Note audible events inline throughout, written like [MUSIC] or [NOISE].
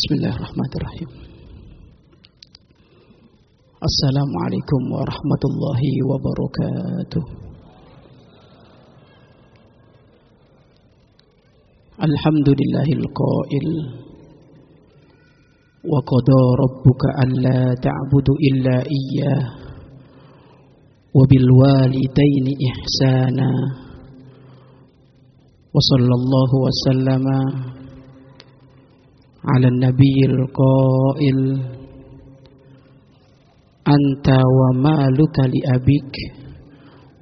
بسم الله الرحمن الرحيم السلام عليكم ورحمة الله وبركاته الحمد لله القائل وقضى ربك ألا تعبد إلا إياه وبالوالدين إحسانا وصلى الله وسلم على النبي القائل أنت ومالك لأبيك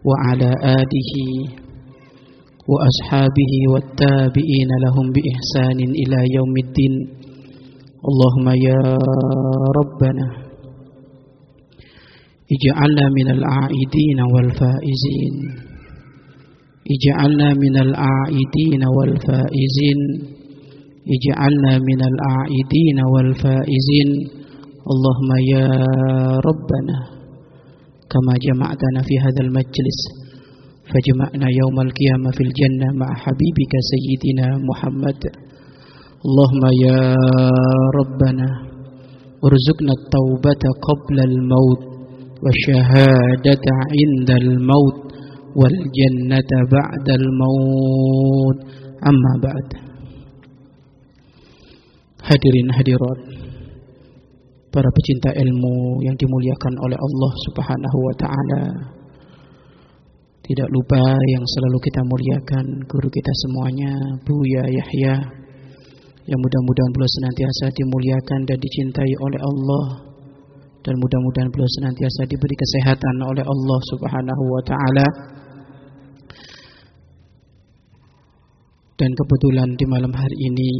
وعلى آله وأصحابه والتابعين لهم بإحسان إلى يوم الدين. اللهم يا ربنا اجعلنا من العائدين والفائزين اجعلنا من العائدين والفائزين. اجعلنا من العائدين والفائزين. اللهم يا ربنا كما جمعتنا في هذا المجلس فجمعنا يوم القيامة في الجنة مع حبيبك سيدنا محمد. اللهم يا ربنا ارزقنا التوبة قبل الموت والشهادة عند الموت والجنة بعد الموت. أما بعد. Hadirin hadirat. Para pecinta ilmu yang dimuliakan oleh Allah subhanahu wa ta'ala. Tidak lupa yang selalu kita muliakan Guru kita semuanya Buya Yahya. Yang mudah-mudahan beliau senantiasa dimuliakan dan dicintai oleh Allah. Dan mudah-mudahan beliau senantiasa diberi kesehatan oleh Allah subhanahu wa ta'ala Dan kebetulan di malam hari ini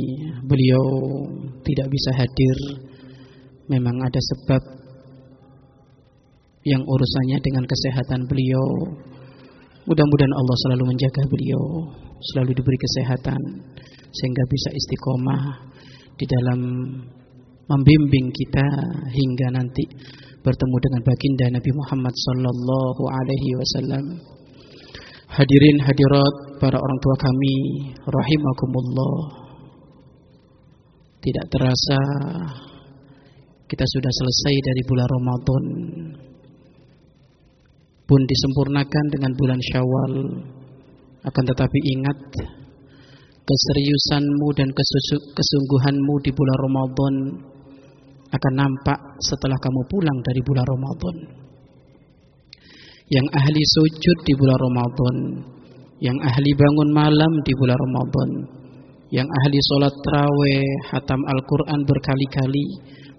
beliau tidak bisa hadir. Memang ada sebab yang urusannya dengan kesehatan beliau. Mudah-mudahan Allah selalu menjaga beliau, selalu diberi kesehatan sehingga bisa istiqomah di dalam membimbing kita hingga nanti bertemu dengan baginda Nabi Muhammad sallallahu alaihi wasallam. Hadirin hadirat para orang tua kami rahimakumullah. Tidak terasa kita sudah selesai dari bulan Ramadan pun disempurnakan dengan bulan Syawal. Akan tetapi ingat keseriusanmu dan kesungguhanmu di bulan Ramadan akan nampak setelah kamu pulang dari bulan Ramadan yang ahli sujud di bulan Ramadan, yang ahli bangun malam di bulan Ramadan, yang ahli sholat terawih, hatam Al-Quran berkali-kali,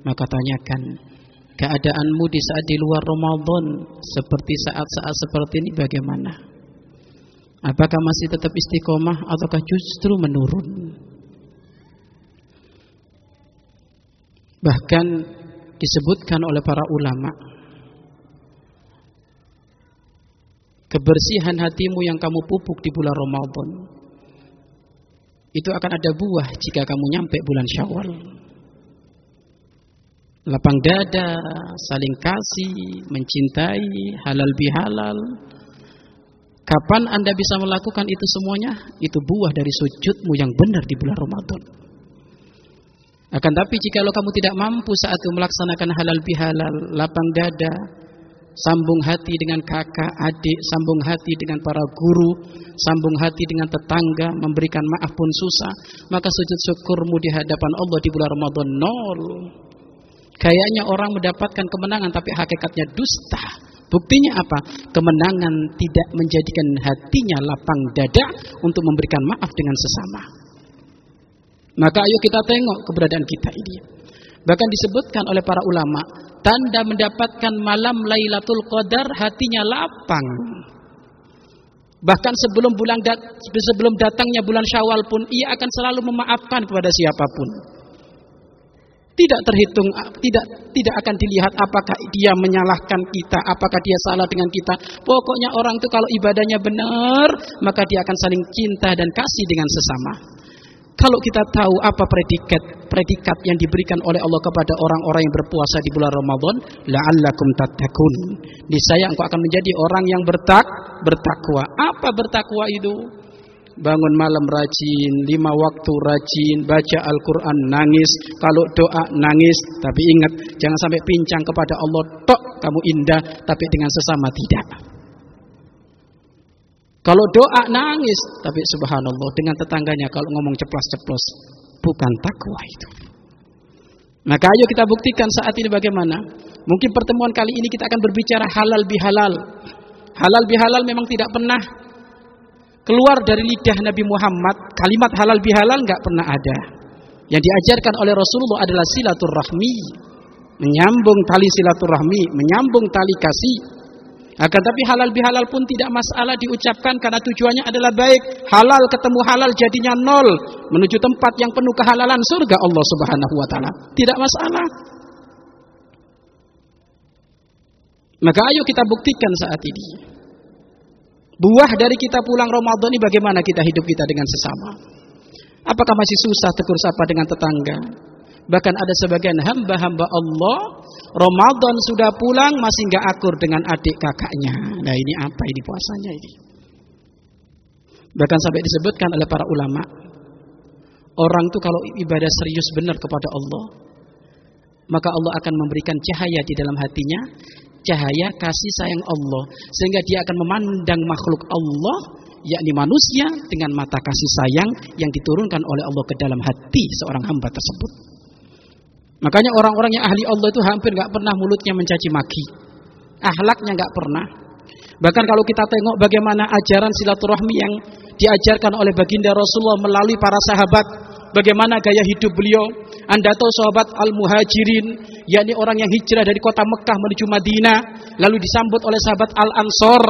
maka tanyakan, keadaanmu di saat di luar Ramadan, seperti saat-saat seperti ini bagaimana? Apakah masih tetap istiqomah ataukah justru menurun? Bahkan disebutkan oleh para ulama kebersihan hatimu yang kamu pupuk di bulan Ramadan itu akan ada buah jika kamu nyampe bulan Syawal. Lapang dada, saling kasih, mencintai, halal bihalal. Kapan Anda bisa melakukan itu semuanya? Itu buah dari sujudmu yang benar di bulan Ramadan. Akan tapi jika kamu tidak mampu saat itu melaksanakan halal bihalal, lapang dada, sambung hati dengan kakak, adik, sambung hati dengan para guru, sambung hati dengan tetangga, memberikan maaf pun susah, maka sujud syukurmu di hadapan Allah di bulan Ramadan nol. Kayaknya orang mendapatkan kemenangan tapi hakikatnya dusta. Buktinya apa? Kemenangan tidak menjadikan hatinya lapang dada untuk memberikan maaf dengan sesama. Maka ayo kita tengok keberadaan kita ini. Bahkan disebutkan oleh para ulama, tanda mendapatkan malam Lailatul Qadar hatinya lapang. Bahkan sebelum bulan dat sebelum datangnya bulan Syawal pun ia akan selalu memaafkan kepada siapa pun. Tidak terhitung tidak tidak akan dilihat apakah dia menyalahkan kita, apakah dia salah dengan kita. Pokoknya orang itu kalau ibadahnya benar, maka dia akan saling cinta dan kasih dengan sesama. Kalau kita tahu apa predikat predikat yang diberikan oleh Allah kepada orang-orang yang berpuasa di bulan Ramadan, la'allakum tattaqun. Niscaya engkau akan menjadi orang yang bertak bertakwa. Apa bertakwa itu? bangun malam rajin, lima waktu rajin, baca Al-Quran nangis, kalau doa nangis, tapi ingat jangan sampai pincang kepada Allah tok kamu indah, tapi dengan sesama tidak. Kalau doa nangis, tapi subhanallah dengan tetangganya kalau ngomong ceplos-ceplos, bukan takwa itu. Maka ayo kita buktikan saat ini bagaimana. Mungkin pertemuan kali ini kita akan berbicara halal bihalal. Halal bihalal memang tidak pernah keluar dari lidah Nabi Muhammad. Kalimat halal bihalal nggak pernah ada. Yang diajarkan oleh Rasulullah adalah silaturahmi, menyambung tali silaturahmi, menyambung tali kasih. Akan tapi halal bihalal pun tidak masalah diucapkan karena tujuannya adalah baik. Halal ketemu halal jadinya nol menuju tempat yang penuh kehalalan surga Allah Subhanahu wa taala. Tidak masalah. Maka ayo kita buktikan saat ini. Buah dari kita pulang Ramadan ini bagaimana kita hidup kita dengan sesama? Apakah masih susah tegur sapa dengan tetangga? Bahkan ada sebagian hamba-hamba Allah Ramadan sudah pulang masih nggak akur dengan adik kakaknya. Nah ini apa ini puasanya ini? Bahkan sampai disebutkan oleh para ulama, orang itu kalau ibadah serius benar kepada Allah, maka Allah akan memberikan cahaya di dalam hatinya, cahaya kasih sayang Allah, sehingga dia akan memandang makhluk Allah, yakni manusia dengan mata kasih sayang yang diturunkan oleh Allah ke dalam hati seorang hamba tersebut. Makanya orang-orang yang ahli Allah itu hampir nggak pernah mulutnya mencaci maki. Ahlaknya nggak pernah. Bahkan kalau kita tengok bagaimana ajaran silaturahmi yang diajarkan oleh baginda Rasulullah melalui para sahabat, bagaimana gaya hidup beliau. Anda tahu sahabat al-muhajirin, yakni orang yang hijrah dari kota Mekah menuju Madinah, lalu disambut oleh sahabat al-ansor,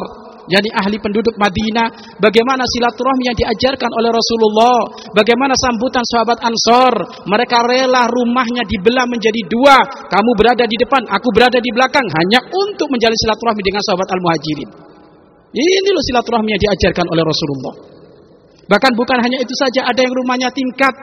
jadi ahli penduduk Madinah, bagaimana silaturahmi yang diajarkan oleh Rasulullah, bagaimana sambutan sahabat Ansor, mereka rela rumahnya dibelah menjadi dua, kamu berada di depan, aku berada di belakang, hanya untuk menjalin silaturahmi dengan sahabat Al-Muhajirin. Ini loh silaturahmi yang diajarkan oleh Rasulullah. Bahkan bukan hanya itu saja, ada yang rumahnya tingkat,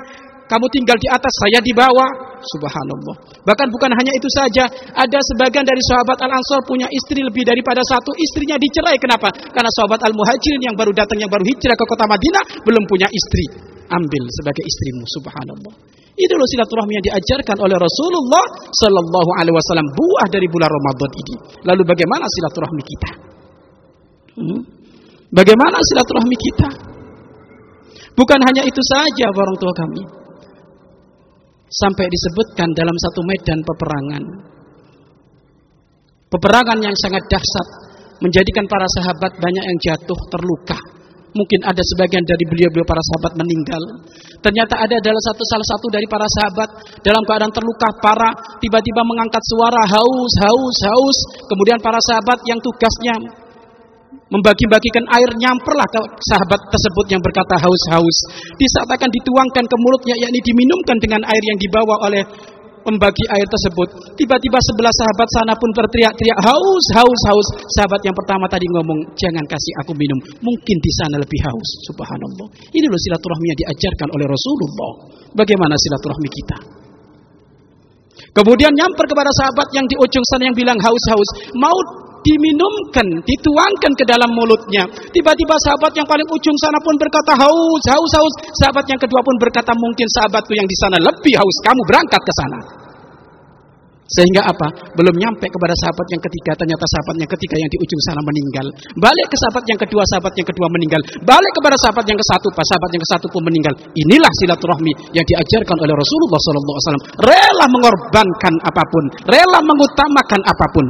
kamu tinggal di atas, saya di bawah. Subhanallah. Bahkan bukan hanya itu saja, ada sebagian dari sahabat Al-Ansor punya istri lebih daripada satu, istrinya dicerai. Kenapa? Karena sahabat Al-Muhajirin yang baru datang, yang baru hijrah ke kota Madinah, belum punya istri. Ambil sebagai istrimu, subhanallah. Itu loh silaturahmi yang diajarkan oleh Rasulullah Sallallahu Alaihi Wasallam buah dari bulan Ramadan ini. Lalu bagaimana silaturahmi kita? Hmm? Bagaimana silaturahmi kita? Bukan hanya itu saja orang tua kami sampai disebutkan dalam satu medan peperangan. Peperangan yang sangat dahsyat menjadikan para sahabat banyak yang jatuh terluka. Mungkin ada sebagian dari beliau-beliau para sahabat meninggal. Ternyata ada adalah satu salah satu dari para sahabat dalam keadaan terluka parah tiba-tiba mengangkat suara haus haus haus. Kemudian para sahabat yang tugasnya membagi-bagikan air nyamperlah ke sahabat tersebut yang berkata haus-haus. Di akan dituangkan ke mulutnya yakni diminumkan dengan air yang dibawa oleh pembagi air tersebut. Tiba-tiba sebelah sahabat sana pun berteriak-teriak haus, haus, haus. Sahabat yang pertama tadi ngomong, jangan kasih aku minum. Mungkin di sana lebih haus. Subhanallah. Ini loh silaturahmi yang diajarkan oleh Rasulullah. Bagaimana silaturahmi kita? Kemudian nyamper kepada sahabat yang di ujung sana yang bilang haus-haus. Mau diminumkan, dituangkan ke dalam mulutnya. Tiba-tiba sahabat yang paling ujung sana pun berkata haus, haus, haus. Sahabat yang kedua pun berkata mungkin sahabatku yang di sana lebih haus, kamu berangkat ke sana. Sehingga apa? Belum nyampe kepada sahabat yang ketiga, ternyata sahabat yang ketiga yang di ujung sana meninggal. Balik ke sahabat yang kedua, sahabat yang kedua meninggal. Balik kepada sahabat yang ke satu, sahabat yang ke satu pun meninggal. Inilah silaturahmi yang diajarkan oleh Rasulullah SAW. Rela mengorbankan apa pun, rela mengutamakan apa pun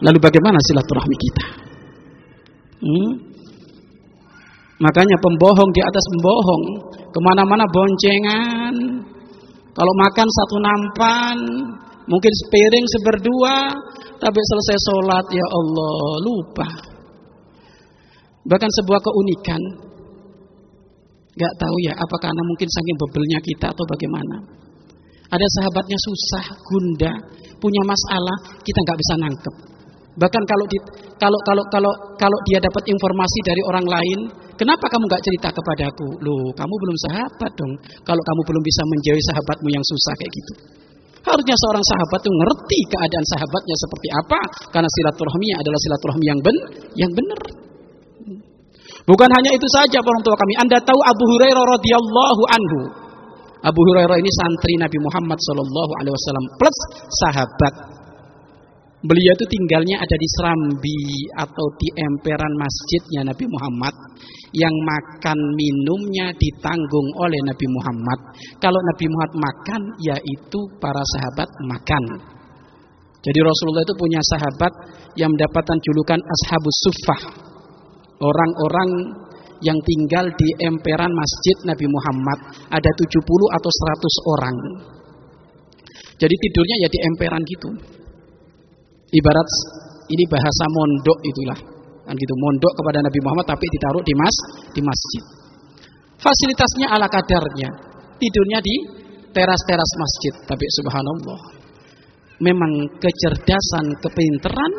Lalu bagaimana silaturahmi kita? Hmm? Makanya pembohong di atas pembohong, ke mana-mana boncengan. Kalau makan satu nampan, mungkin sepiring seberdua, tapi selesai sholat ya Allah lupa. Bahkan sebuah keunikan, Gak tahu ya, apakah karena mungkin saking bebelnya kita atau bagaimana. Ada sahabatnya susah, gunda, punya masalah, kita nggak bisa nangkep. Bahkan kalau di, kalau kalau kalau kalau dia dapat informasi dari orang lain, kenapa kamu nggak cerita kepadaku? Loh, kamu belum sahabat dong. Kalau kamu belum bisa menjauhi sahabatmu yang susah kayak gitu. Harusnya seorang sahabat itu ngerti keadaan sahabatnya seperti apa, karena silaturahmi adalah silaturahmi yang ben, yang benar. Bukan hanya itu saja orang tua kami. Anda tahu Abu Hurairah radhiyallahu anhu. Abu Hurairah ini santri Nabi Muhammad sallallahu alaihi wasallam plus sahabat. Beliau itu tinggalnya ada di Serambi atau di emperan masjidnya Nabi Muhammad yang makan minumnya ditanggung oleh Nabi Muhammad. Kalau Nabi Muhammad makan, yaitu para sahabat makan. Jadi Rasulullah itu punya sahabat yang mendapatkan julukan Ashabus Suffah. Orang-orang yang tinggal di emperan masjid Nabi Muhammad. Ada 70 atau 100 orang. Jadi tidurnya ya di emperan gitu. Ibarat ini bahasa mondok itulah. Kan gitu, mondok kepada Nabi Muhammad tapi ditaruh di mas di masjid. Fasilitasnya ala kadarnya. Tidurnya di teras-teras masjid, tapi subhanallah. Memang kecerdasan, kepinteran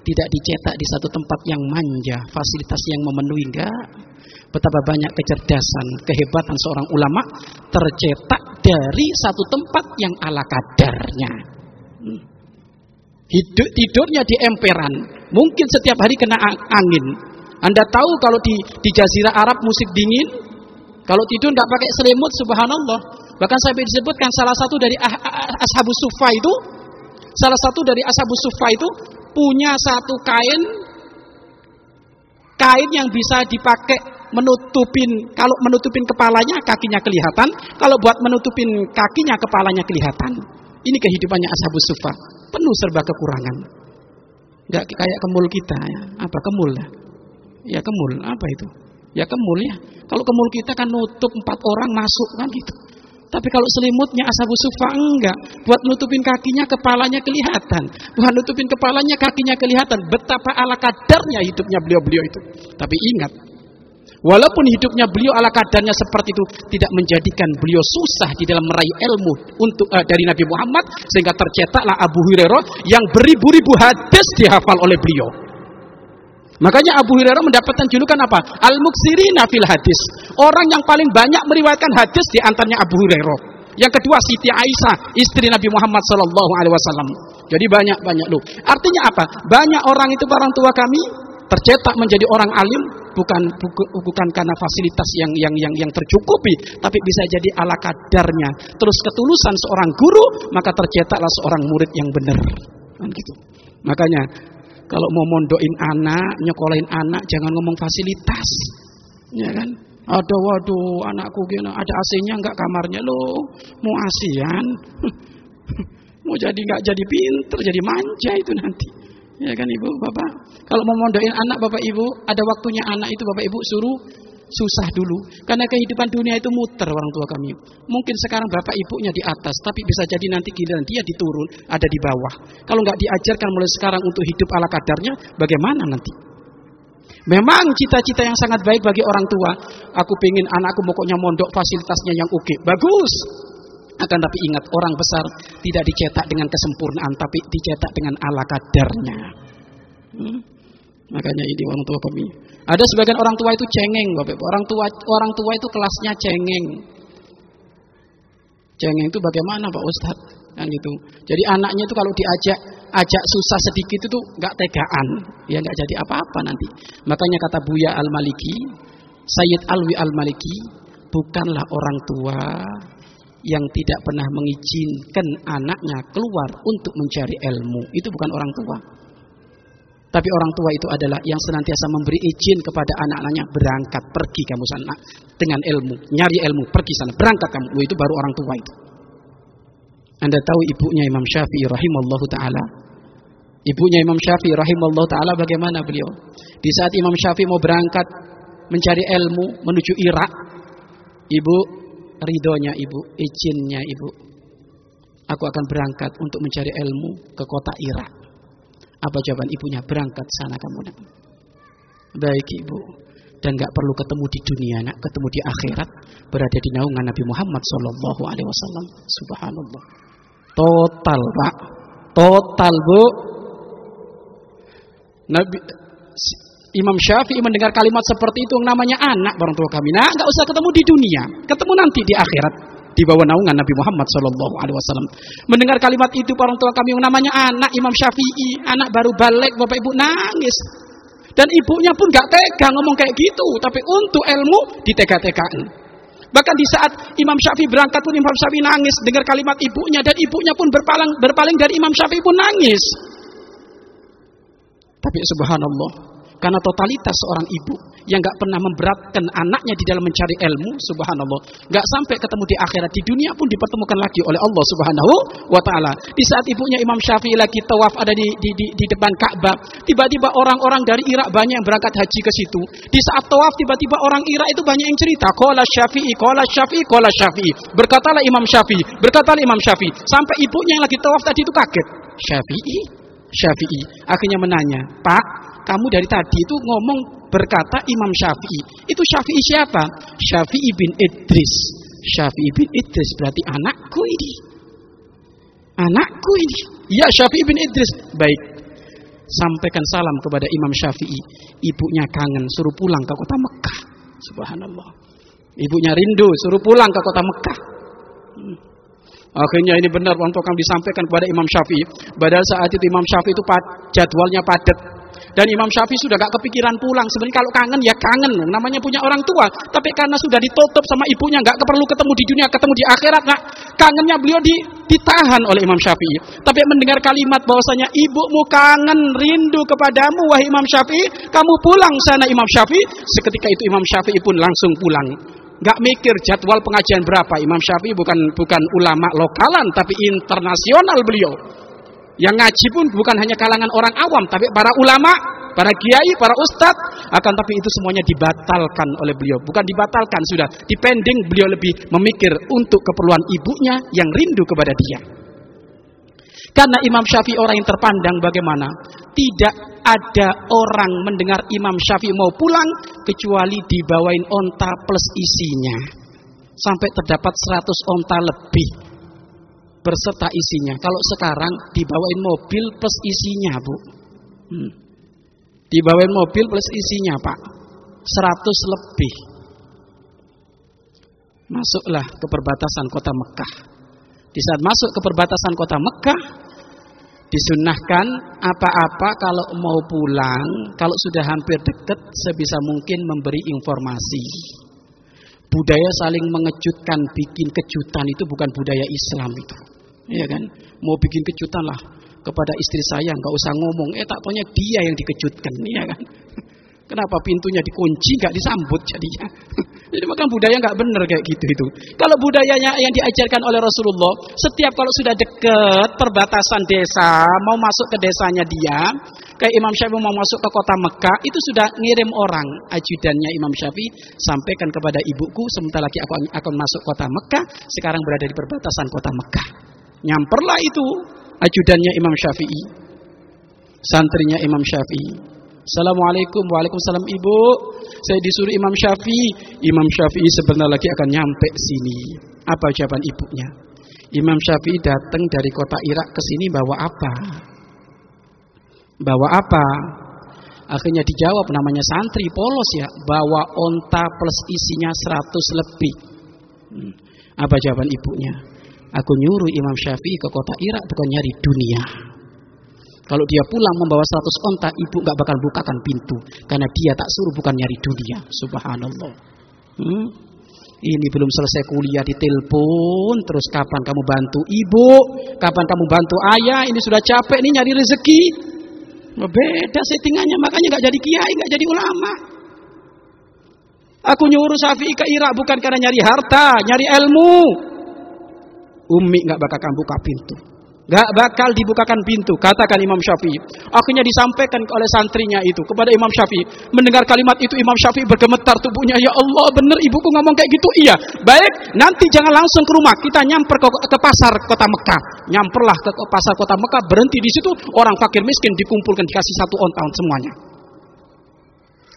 tidak dicetak di satu tempat yang manja, fasilitas yang memenuhi enggak. Betapa banyak kecerdasan, kehebatan seorang ulama tercetak dari satu tempat yang ala kadarnya. Hidup, tidurnya di emperan, mungkin setiap hari kena angin. Anda tahu kalau di, di Jazirah Arab musik dingin, kalau tidur tidak pakai selimut, subhanallah. Bahkan sampai disebutkan salah satu dari ah, ah, ah, ashabus sufa itu, salah satu dari ashabus sufa itu punya satu kain, kain yang bisa dipakai menutupin kalau menutupin kepalanya kakinya kelihatan, kalau buat menutupin kakinya kepalanya kelihatan. Ini kehidupannya ashabus sufa penuh serba kekurangan. Gak kayak kemul kita ya. Apa kemul ya? Ya kemul, apa itu? Ya kemul ya. Kalau kemul kita kan nutup empat orang masuk kan gitu. Tapi kalau selimutnya asabu sufa enggak. Buat nutupin kakinya, kepalanya kelihatan. Buat nutupin kepalanya, kakinya kelihatan. Betapa ala kadarnya hidupnya beliau-beliau itu. Tapi ingat, Walaupun hidupnya beliau ala kadarnya seperti itu tidak menjadikan beliau susah di dalam meraih ilmu untuk uh, dari Nabi Muhammad sehingga tercetaklah Abu Hurairah yang beribu-ribu hadis dihafal oleh beliau. Makanya Abu Hurairah mendapatkan julukan apa? Al-Muksirina fil hadis. Orang yang paling banyak meriwayatkan hadis di antaranya Abu Hurairah. Yang kedua Siti Aisyah, istri Nabi Muhammad sallallahu alaihi wasallam. Jadi banyak-banyak loh. Artinya apa? Banyak orang itu orang tua kami tercetak menjadi orang alim bukan bukan karena fasilitas yang yang yang yang tercukupi, tapi bisa jadi ala kadarnya. Terus ketulusan seorang guru, maka tercetaklah seorang murid yang benar. Kan gitu. Makanya kalau mau mondoin anak, nyekolahin anak, jangan ngomong fasilitas. Ya kan? Ada waduh anakku gini, ada AC-nya enggak kamarnya lo, mau asian, [LAUGHS] mau jadi enggak jadi pinter, jadi manja itu nanti. Ya kan ibu, bapak. Kalau mau mondokin anak bapak ibu, ada waktunya anak itu bapak ibu suruh susah dulu. Karena kehidupan dunia itu muter orang tua kami. Mungkin sekarang bapak ibunya di atas, tapi bisa jadi nanti giliran dia diturun, ada di bawah. Kalau nggak diajarkan mulai sekarang untuk hidup ala kadarnya, bagaimana nanti? Memang cita-cita yang sangat baik bagi orang tua. Aku pengen anakku pokoknya mondok fasilitasnya yang oke. Bagus. Akan tapi ingat orang besar tidak dicetak dengan kesempurnaan tapi dicetak dengan ala kadarnya. Hmm? Makanya ini orang tua kami. Ada sebagian orang tua itu cengeng, Bapak. Orang tua orang tua itu kelasnya cengeng. Cengeng itu bagaimana Pak Ustadz? Kan gitu. Jadi anaknya itu kalau diajak ajak susah sedikit itu nggak tegaan, ya nggak jadi apa-apa nanti. Makanya kata Buya Al Maliki, Sayyid Alwi Al Maliki, bukanlah orang tua yang tidak pernah mengizinkan anaknya keluar untuk mencari ilmu. Itu bukan orang tua. Tapi orang tua itu adalah yang senantiasa memberi izin kepada anak-anaknya berangkat pergi kamu sana dengan ilmu, nyari ilmu, pergi sana, berangkat kamu. Itu baru orang tua itu. Anda tahu ibunya Imam Syafi'i rahimallahu taala. Ibunya Imam Syafi'i rahimallahu taala bagaimana beliau? Di saat Imam Syafi'i mau berangkat mencari ilmu menuju Irak, ibu ridhonya ibu, izinnya ibu. Aku akan berangkat untuk mencari ilmu ke kota Irak. Apa jawaban ibunya? Berangkat sana kamu nak. Baik ibu. Dan gak perlu ketemu di dunia nak, ketemu di akhirat, berada di naungan Nabi Muhammad Sallallahu Alaihi Wasallam. Subhanallah. Total pak, total bu. Nabi Imam Syafi'i mendengar kalimat seperti itu yang namanya anak orang tua kami. Nah, nggak usah ketemu di dunia, ketemu nanti di akhirat di bawah naungan Nabi Muhammad Shallallahu Alaihi Wasallam. Mendengar kalimat itu orang tua kami yang namanya anak Imam Syafi'i, anak baru balik, bapak ibu nangis. Dan ibunya pun gak tega ngomong kayak gitu. Tapi untuk ilmu ditega-tegain. Bahkan di saat Imam Syafi'i berangkat pun Imam Syafi'i nangis dengar kalimat ibunya dan ibunya pun berpaling berpaling dari Imam Syafi'i pun nangis. Tapi subhanallah, karena totalitas seorang ibu yang gak pernah memberatkan anaknya di dalam mencari ilmu, subhanallah. Gak sampai ketemu di akhirat, di dunia pun dipertemukan lagi oleh Allah subhanahu wa ta'ala. Di saat ibunya Imam Syafi'i lagi tawaf ada di, di, di, di depan Ka'bah. Tiba-tiba orang-orang dari Irak banyak yang berangkat haji ke situ. Di saat tawaf tiba-tiba orang Irak itu banyak yang cerita. Kola Syafi'i, kola Syafi'i, kola Syafi'i. Berkatalah Imam Syafi'i, berkatalah Imam Syafi'i. Sampai ibunya yang lagi tawaf tadi itu kaget. Syafi'i, Syafi'i. Akhirnya menanya, Pak, kamu dari tadi itu ngomong berkata Imam Syafi'i. Itu Syafi'i siapa? Syafi'i bin Idris. Syafi'i bin Idris berarti anakku ini. Anakku ini. Ya Syafi'i bin Idris. Baik. Sampaikan salam kepada Imam Syafi'i. Ibunya kangen, suruh pulang ke kota Mekah. Subhanallah. Ibunya rindu, suruh pulang ke kota Mekah. Hmm. Akhirnya ini benar untuk kami disampaikan kepada Imam Syafi'i. Pada saat itu Imam Syafi'i itu jadwalnya padat dan Imam Syafi'i sudah gak kepikiran pulang. Sebenarnya kalau kangen ya kangen, namanya punya orang tua. Tapi karena sudah ditutup sama ibunya, gak perlu ketemu di dunia, ketemu di akhirat, gak kangennya beliau di, ditahan oleh Imam Syafi'i. Tapi mendengar kalimat bahwasanya ibumu kangen, rindu kepadamu, wahai Imam Syafi'i, kamu pulang sana Imam Syafi'i. Seketika itu Imam Syafi'i pun langsung pulang. Gak mikir jadwal pengajian berapa. Imam Syafi'i bukan bukan ulama lokalan, tapi internasional beliau. Yang ngaji pun bukan hanya kalangan orang awam, tapi para ulama, para kiai, para ustadz. Akan tapi itu semuanya dibatalkan oleh beliau. Bukan dibatalkan, sudah dipending beliau lebih memikir untuk keperluan ibunya yang rindu kepada dia. Karena Imam Syafi'i orang yang terpandang bagaimana? Tidak ada orang mendengar Imam Syafi'i mau pulang kecuali dibawain onta plus isinya. Sampai terdapat 100 onta lebih berserta isinya. Kalau sekarang dibawain mobil plus isinya, Bu. Hmm. Dibawain mobil plus isinya, Pak. 100 lebih. Masuklah ke perbatasan kota Mekah. Di saat masuk ke perbatasan kota Mekah, disunahkan apa-apa kalau mau pulang, kalau sudah hampir dekat, sebisa mungkin memberi informasi. Budaya saling mengejutkan, bikin kejutan itu bukan budaya Islam itu. Iya kan? Mau bikin kejutan lah kepada istri saya, nggak usah ngomong. Eh tak dia yang dikejutkan, iya [LAUGHS] kan? Kenapa pintunya dikunci, nggak disambut jadinya? [LAUGHS] Jadi makan budaya nggak benar kayak gitu itu. Kalau budayanya yang diajarkan oleh Rasulullah, setiap kalau sudah dekat perbatasan desa, mau masuk ke desanya dia, kayak Imam Syafi'i mau masuk ke kota Mekah, itu sudah ngirim orang ajudannya Imam Syafi'i sampaikan kepada ibuku, sebentar lagi aku akan masuk kota Mekah, sekarang berada di perbatasan kota Mekah. Nyamperlah itu. Ajudannya Imam Syafi'i. Santrinya Imam Syafi'i. Assalamualaikum. Waalaikumsalam ibu. Saya disuruh Imam Syafi'i. Imam Syafi'i sebentar lagi akan nyampe sini. Apa jawaban ibunya? Imam Syafi'i datang dari kota Irak ke sini bawa apa? Bawa apa? Akhirnya dijawab namanya santri polos ya. Bawa onta plus isinya 100 lebih. Hmm. Apa jawaban ibunya Aku nyuruh Imam Syafi'i ke kota Irak bukan nyari dunia. Kalau dia pulang membawa 100 onta, ibu nggak bakal bukakan pintu. Karena dia tak suruh bukan nyari dunia. Subhanallah. Hmm? Ini belum selesai kuliah di telepon, terus kapan kamu bantu ibu, kapan kamu bantu ayah, ini sudah capek nih nyari rezeki. Beda settingannya, makanya nggak jadi kiai, nggak jadi ulama. Aku nyuruh Syafi'i ke Irak bukan karena nyari harta, nyari ilmu. Umi nggak bakal buka pintu. Gak bakal dibukakan pintu, katakan Imam Syafi'i. Akhirnya disampaikan oleh santrinya itu kepada Imam Syafi'i. Mendengar kalimat itu Imam Syafi'i bergemetar tubuhnya. Ya Allah, benar ibuku ngomong kayak gitu. Iya, baik. Nanti jangan langsung ke rumah. Kita nyamper ke, ke pasar kota Mekah. Nyamperlah ke, ke pasar kota Mekah. Berhenti di situ. Orang fakir miskin dikumpulkan dikasih satu onta semuanya.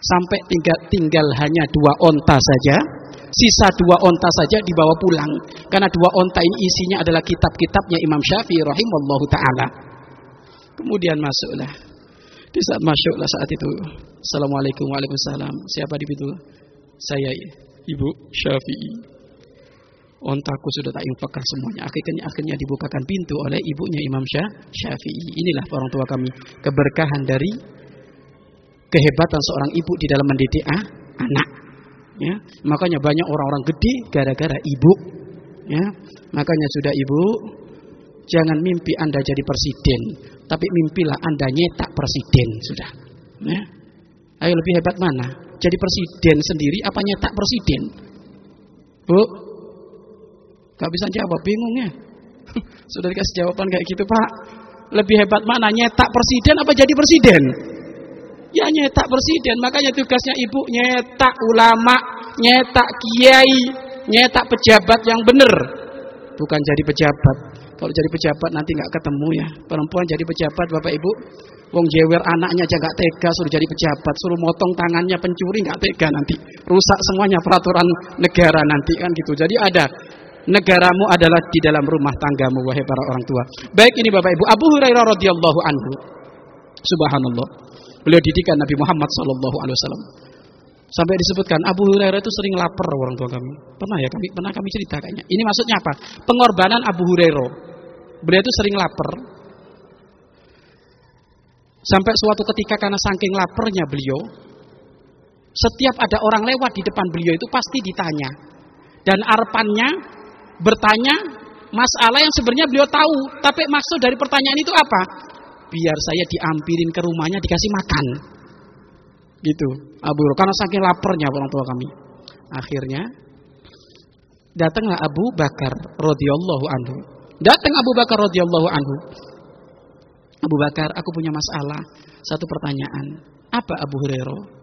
Sampai tinggal, tinggal hanya dua onta saja Sisa dua onta saja dibawa pulang. Karena dua onta ini isinya adalah kitab-kitabnya Imam Syafi'i rahimallahu taala. Kemudian masuklah. Di saat masuklah saat itu. Assalamualaikum waalaikumsalam. Siapa di pintu? Saya Ibu Syafi'i. Ontaku sudah tak infakkan semuanya. Akhirnya akhirnya dibukakan pintu oleh ibunya Imam Syafi'i. Inilah orang tua kami keberkahan dari kehebatan seorang ibu di dalam mendidik ah, anak. Ya, makanya banyak orang-orang gede gara-gara ibu. Ya, makanya sudah ibu, jangan mimpi anda jadi presiden, tapi mimpilah anda nyetak presiden sudah. Ya. Ayo lebih hebat mana? Jadi presiden sendiri apa nyetak presiden? Bu, gak bisa jawab, bingung ya. [LAUGHS] Sudah dikasih jawaban kayak gitu pak. Lebih hebat mana? Nyetak presiden apa jadi presiden? Ya nyetak presiden. Makanya tugasnya ibu nyetak ulama, nyetak kiai, nyetak pejabat yang benar. Bukan jadi pejabat. Kalau jadi pejabat nanti nggak ketemu ya. Perempuan jadi pejabat bapak ibu. Wong jewer anaknya aja nggak tega suruh jadi pejabat, suruh motong tangannya pencuri nggak tega nanti. Rusak semuanya peraturan negara nanti kan gitu. Jadi ada negaramu adalah di dalam rumah tanggamu wahai para orang tua. Baik ini Bapak Ibu Abu Hurairah radhiyallahu anhu. Subhanallah. Beliau didikan Nabi Muhammad sallallahu alaihi wasallam. Sampai disebutkan Abu Hurairah itu sering lapar orang tua kami. Pernah ya kami pernah kami cerita kayaknya. Ini maksudnya apa? Pengorbanan Abu Hurairah. Beliau itu sering lapar. Sampai suatu ketika karena saking laparnya beliau, setiap ada orang lewat di depan beliau itu pasti ditanya. Dan arpannya bertanya masalah yang sebenarnya beliau tahu, tapi maksud dari pertanyaan itu apa? Biar saya diampirin ke rumahnya dikasih makan. Gitu. Abu karena saking laparnya orang tua kami. Akhirnya datanglah Abu Bakar radhiyallahu anhu. Datang Abu Bakar radhiyallahu anhu. Abu Bakar, aku punya masalah. Satu pertanyaan. Apa Abu Hurairah?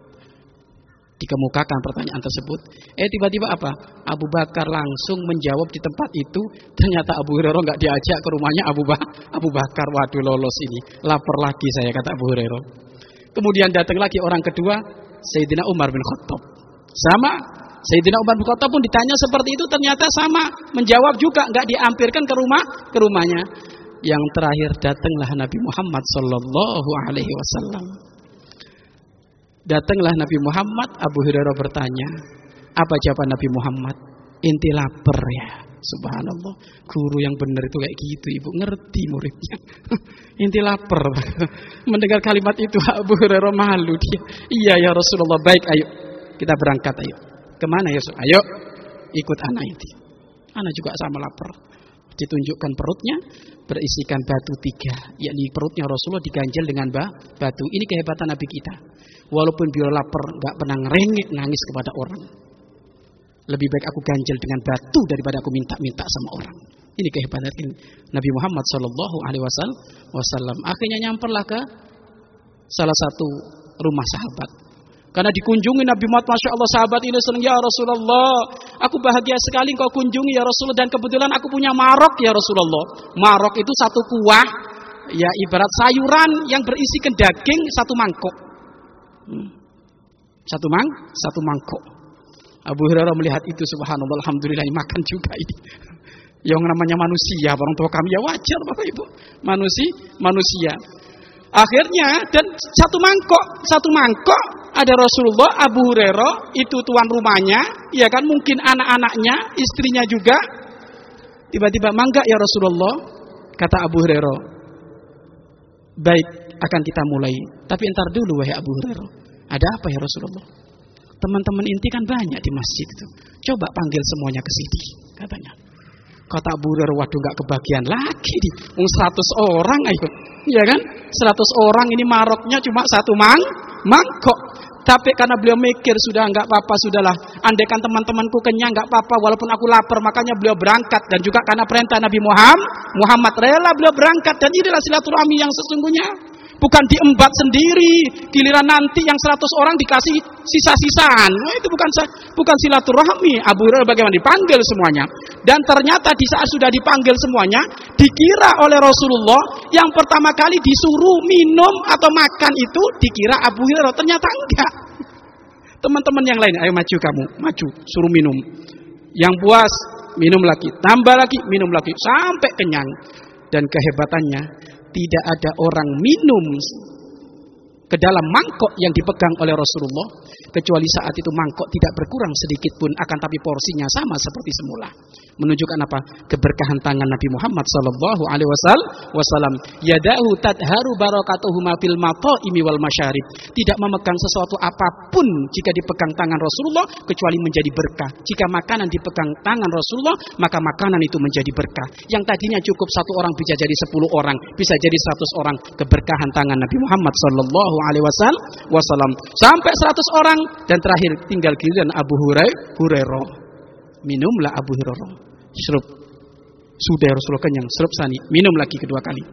Dikemukakan pertanyaan tersebut. Eh tiba-tiba apa? Abu Bakar langsung menjawab di tempat itu. Ternyata Abu Hurairah nggak diajak ke rumahnya Abu, ba Abu Bakar. Waduh lolos ini. Lapar lagi saya kata Abu Hurairah. Kemudian datang lagi orang kedua. Sayyidina Umar bin Khattab. Sama Sayyidina Umar bin Khattab pun ditanya seperti itu ternyata sama menjawab juga nggak diampirkan ke rumah ke rumahnya yang terakhir datanglah Nabi Muhammad sallallahu alaihi wasallam. Datanglah Nabi Muhammad, Abu Hurairah bertanya, apa jawaban Nabi Muhammad? Inti lapar ya. Subhanallah, guru yang benar itu kayak gitu, Ibu ngerti muridnya. [LAUGHS] Inti lapar. [LAUGHS] Mendengar kalimat itu Abu Hurairah malu dia. Iya ya Rasulullah, baik ayo kita berangkat ayo. Ke mana ya? Ayo ikut anak ini. Anak juga sama lapar. Ditunjukkan perutnya, berisikan batu tiga, yakni perutnya Rasulullah diganjel dengan batu. Ini kehebatan Nabi kita. Walaupun beliau lapar, nggak pernah ngerengek nangis kepada orang. Lebih baik aku ganjel dengan batu daripada aku minta-minta sama orang. Ini kehebatan Nabi Muhammad Shallallahu Alaihi Wasallam. Akhirnya nyamperlah ke salah satu rumah sahabat. Karena dikunjungi Nabi Muhammad, Masya Allah sahabat ini senang, Ya Rasulullah, aku bahagia sekali kau kunjungi Ya Rasulullah. Dan kebetulan aku punya marok Ya Rasulullah. Marok itu satu kuah, ya ibarat sayuran yang berisikan daging satu mangkok. Hmm. Satu mang, satu mangkok. Abu Hurairah melihat itu subhanallah, alhamdulillah makan juga ini. [LAUGHS] Yang namanya manusia, orang tua kami ya wajar Bapak Ibu. Manusia, manusia. Akhirnya dan satu mangkok, satu mangkok ada Rasulullah, Abu Hurairah, itu tuan rumahnya, ya kan mungkin anak-anaknya, istrinya juga. Tiba-tiba mangga ya Rasulullah, kata Abu Hurairah. Baik, akan kita mulai. Tapi entar dulu wahai Abu Hurairah. Ada apa ya Rasulullah? Teman-teman inti kan banyak di masjid itu. Coba panggil semuanya ke sini, katanya. Kata Abu Hurairah, waduh nggak kebagian lagi di 100 orang ayo. Iya kan? 100 orang ini maroknya cuma satu mang, mangkok. Tapi karena beliau mikir sudah nggak apa-apa sudahlah. Andaikan teman-temanku kenyang nggak apa-apa walaupun aku lapar makanya beliau berangkat dan juga karena perintah Nabi Muhammad Muhammad rela beliau berangkat dan inilah silaturahmi yang sesungguhnya bukan diembat sendiri giliran nanti yang 100 orang dikasih sisa-sisaan. Nah, itu bukan bukan silaturahmi. Abu Hurairah bagaimana? Dipanggil semuanya. Dan ternyata di saat sudah dipanggil semuanya dikira oleh Rasulullah yang pertama kali disuruh minum atau makan itu dikira Abu Hurairah. Ternyata enggak. Teman-teman yang lain ayo maju kamu. Maju suruh minum. Yang puas minum lagi. Tambah lagi minum lagi. Sampai kenyang. Dan kehebatannya tidak ada orang minum ke dalam mangkok yang dipegang oleh Rasulullah kecuali saat itu mangkok tidak berkurang sedikit pun akan tapi porsinya sama seperti semula. Menunjukkan apa? Keberkahan tangan Nabi Muhammad sallallahu alaihi wasallam yadahu tadharu barakatuhuma fil mataimi wal masyarib. Tidak memegang sesuatu apa pun jika dipegang tangan Rasulullah kecuali menjadi berkah. Jika makanan dipegang tangan Rasulullah maka makanan itu menjadi berkah. Yang tadinya cukup satu orang bisa jadi sepuluh orang bisa jadi seratus orang. Keberkahan tangan Nabi Muhammad sallallahu alaihi wasallam sampai seratus orang dan terakhir tinggal giliran Abu Hurairah minumlah Abu Hurairah Serap. Sudah Rasulullah kenyang, serap sani, minum lagi kedua kali.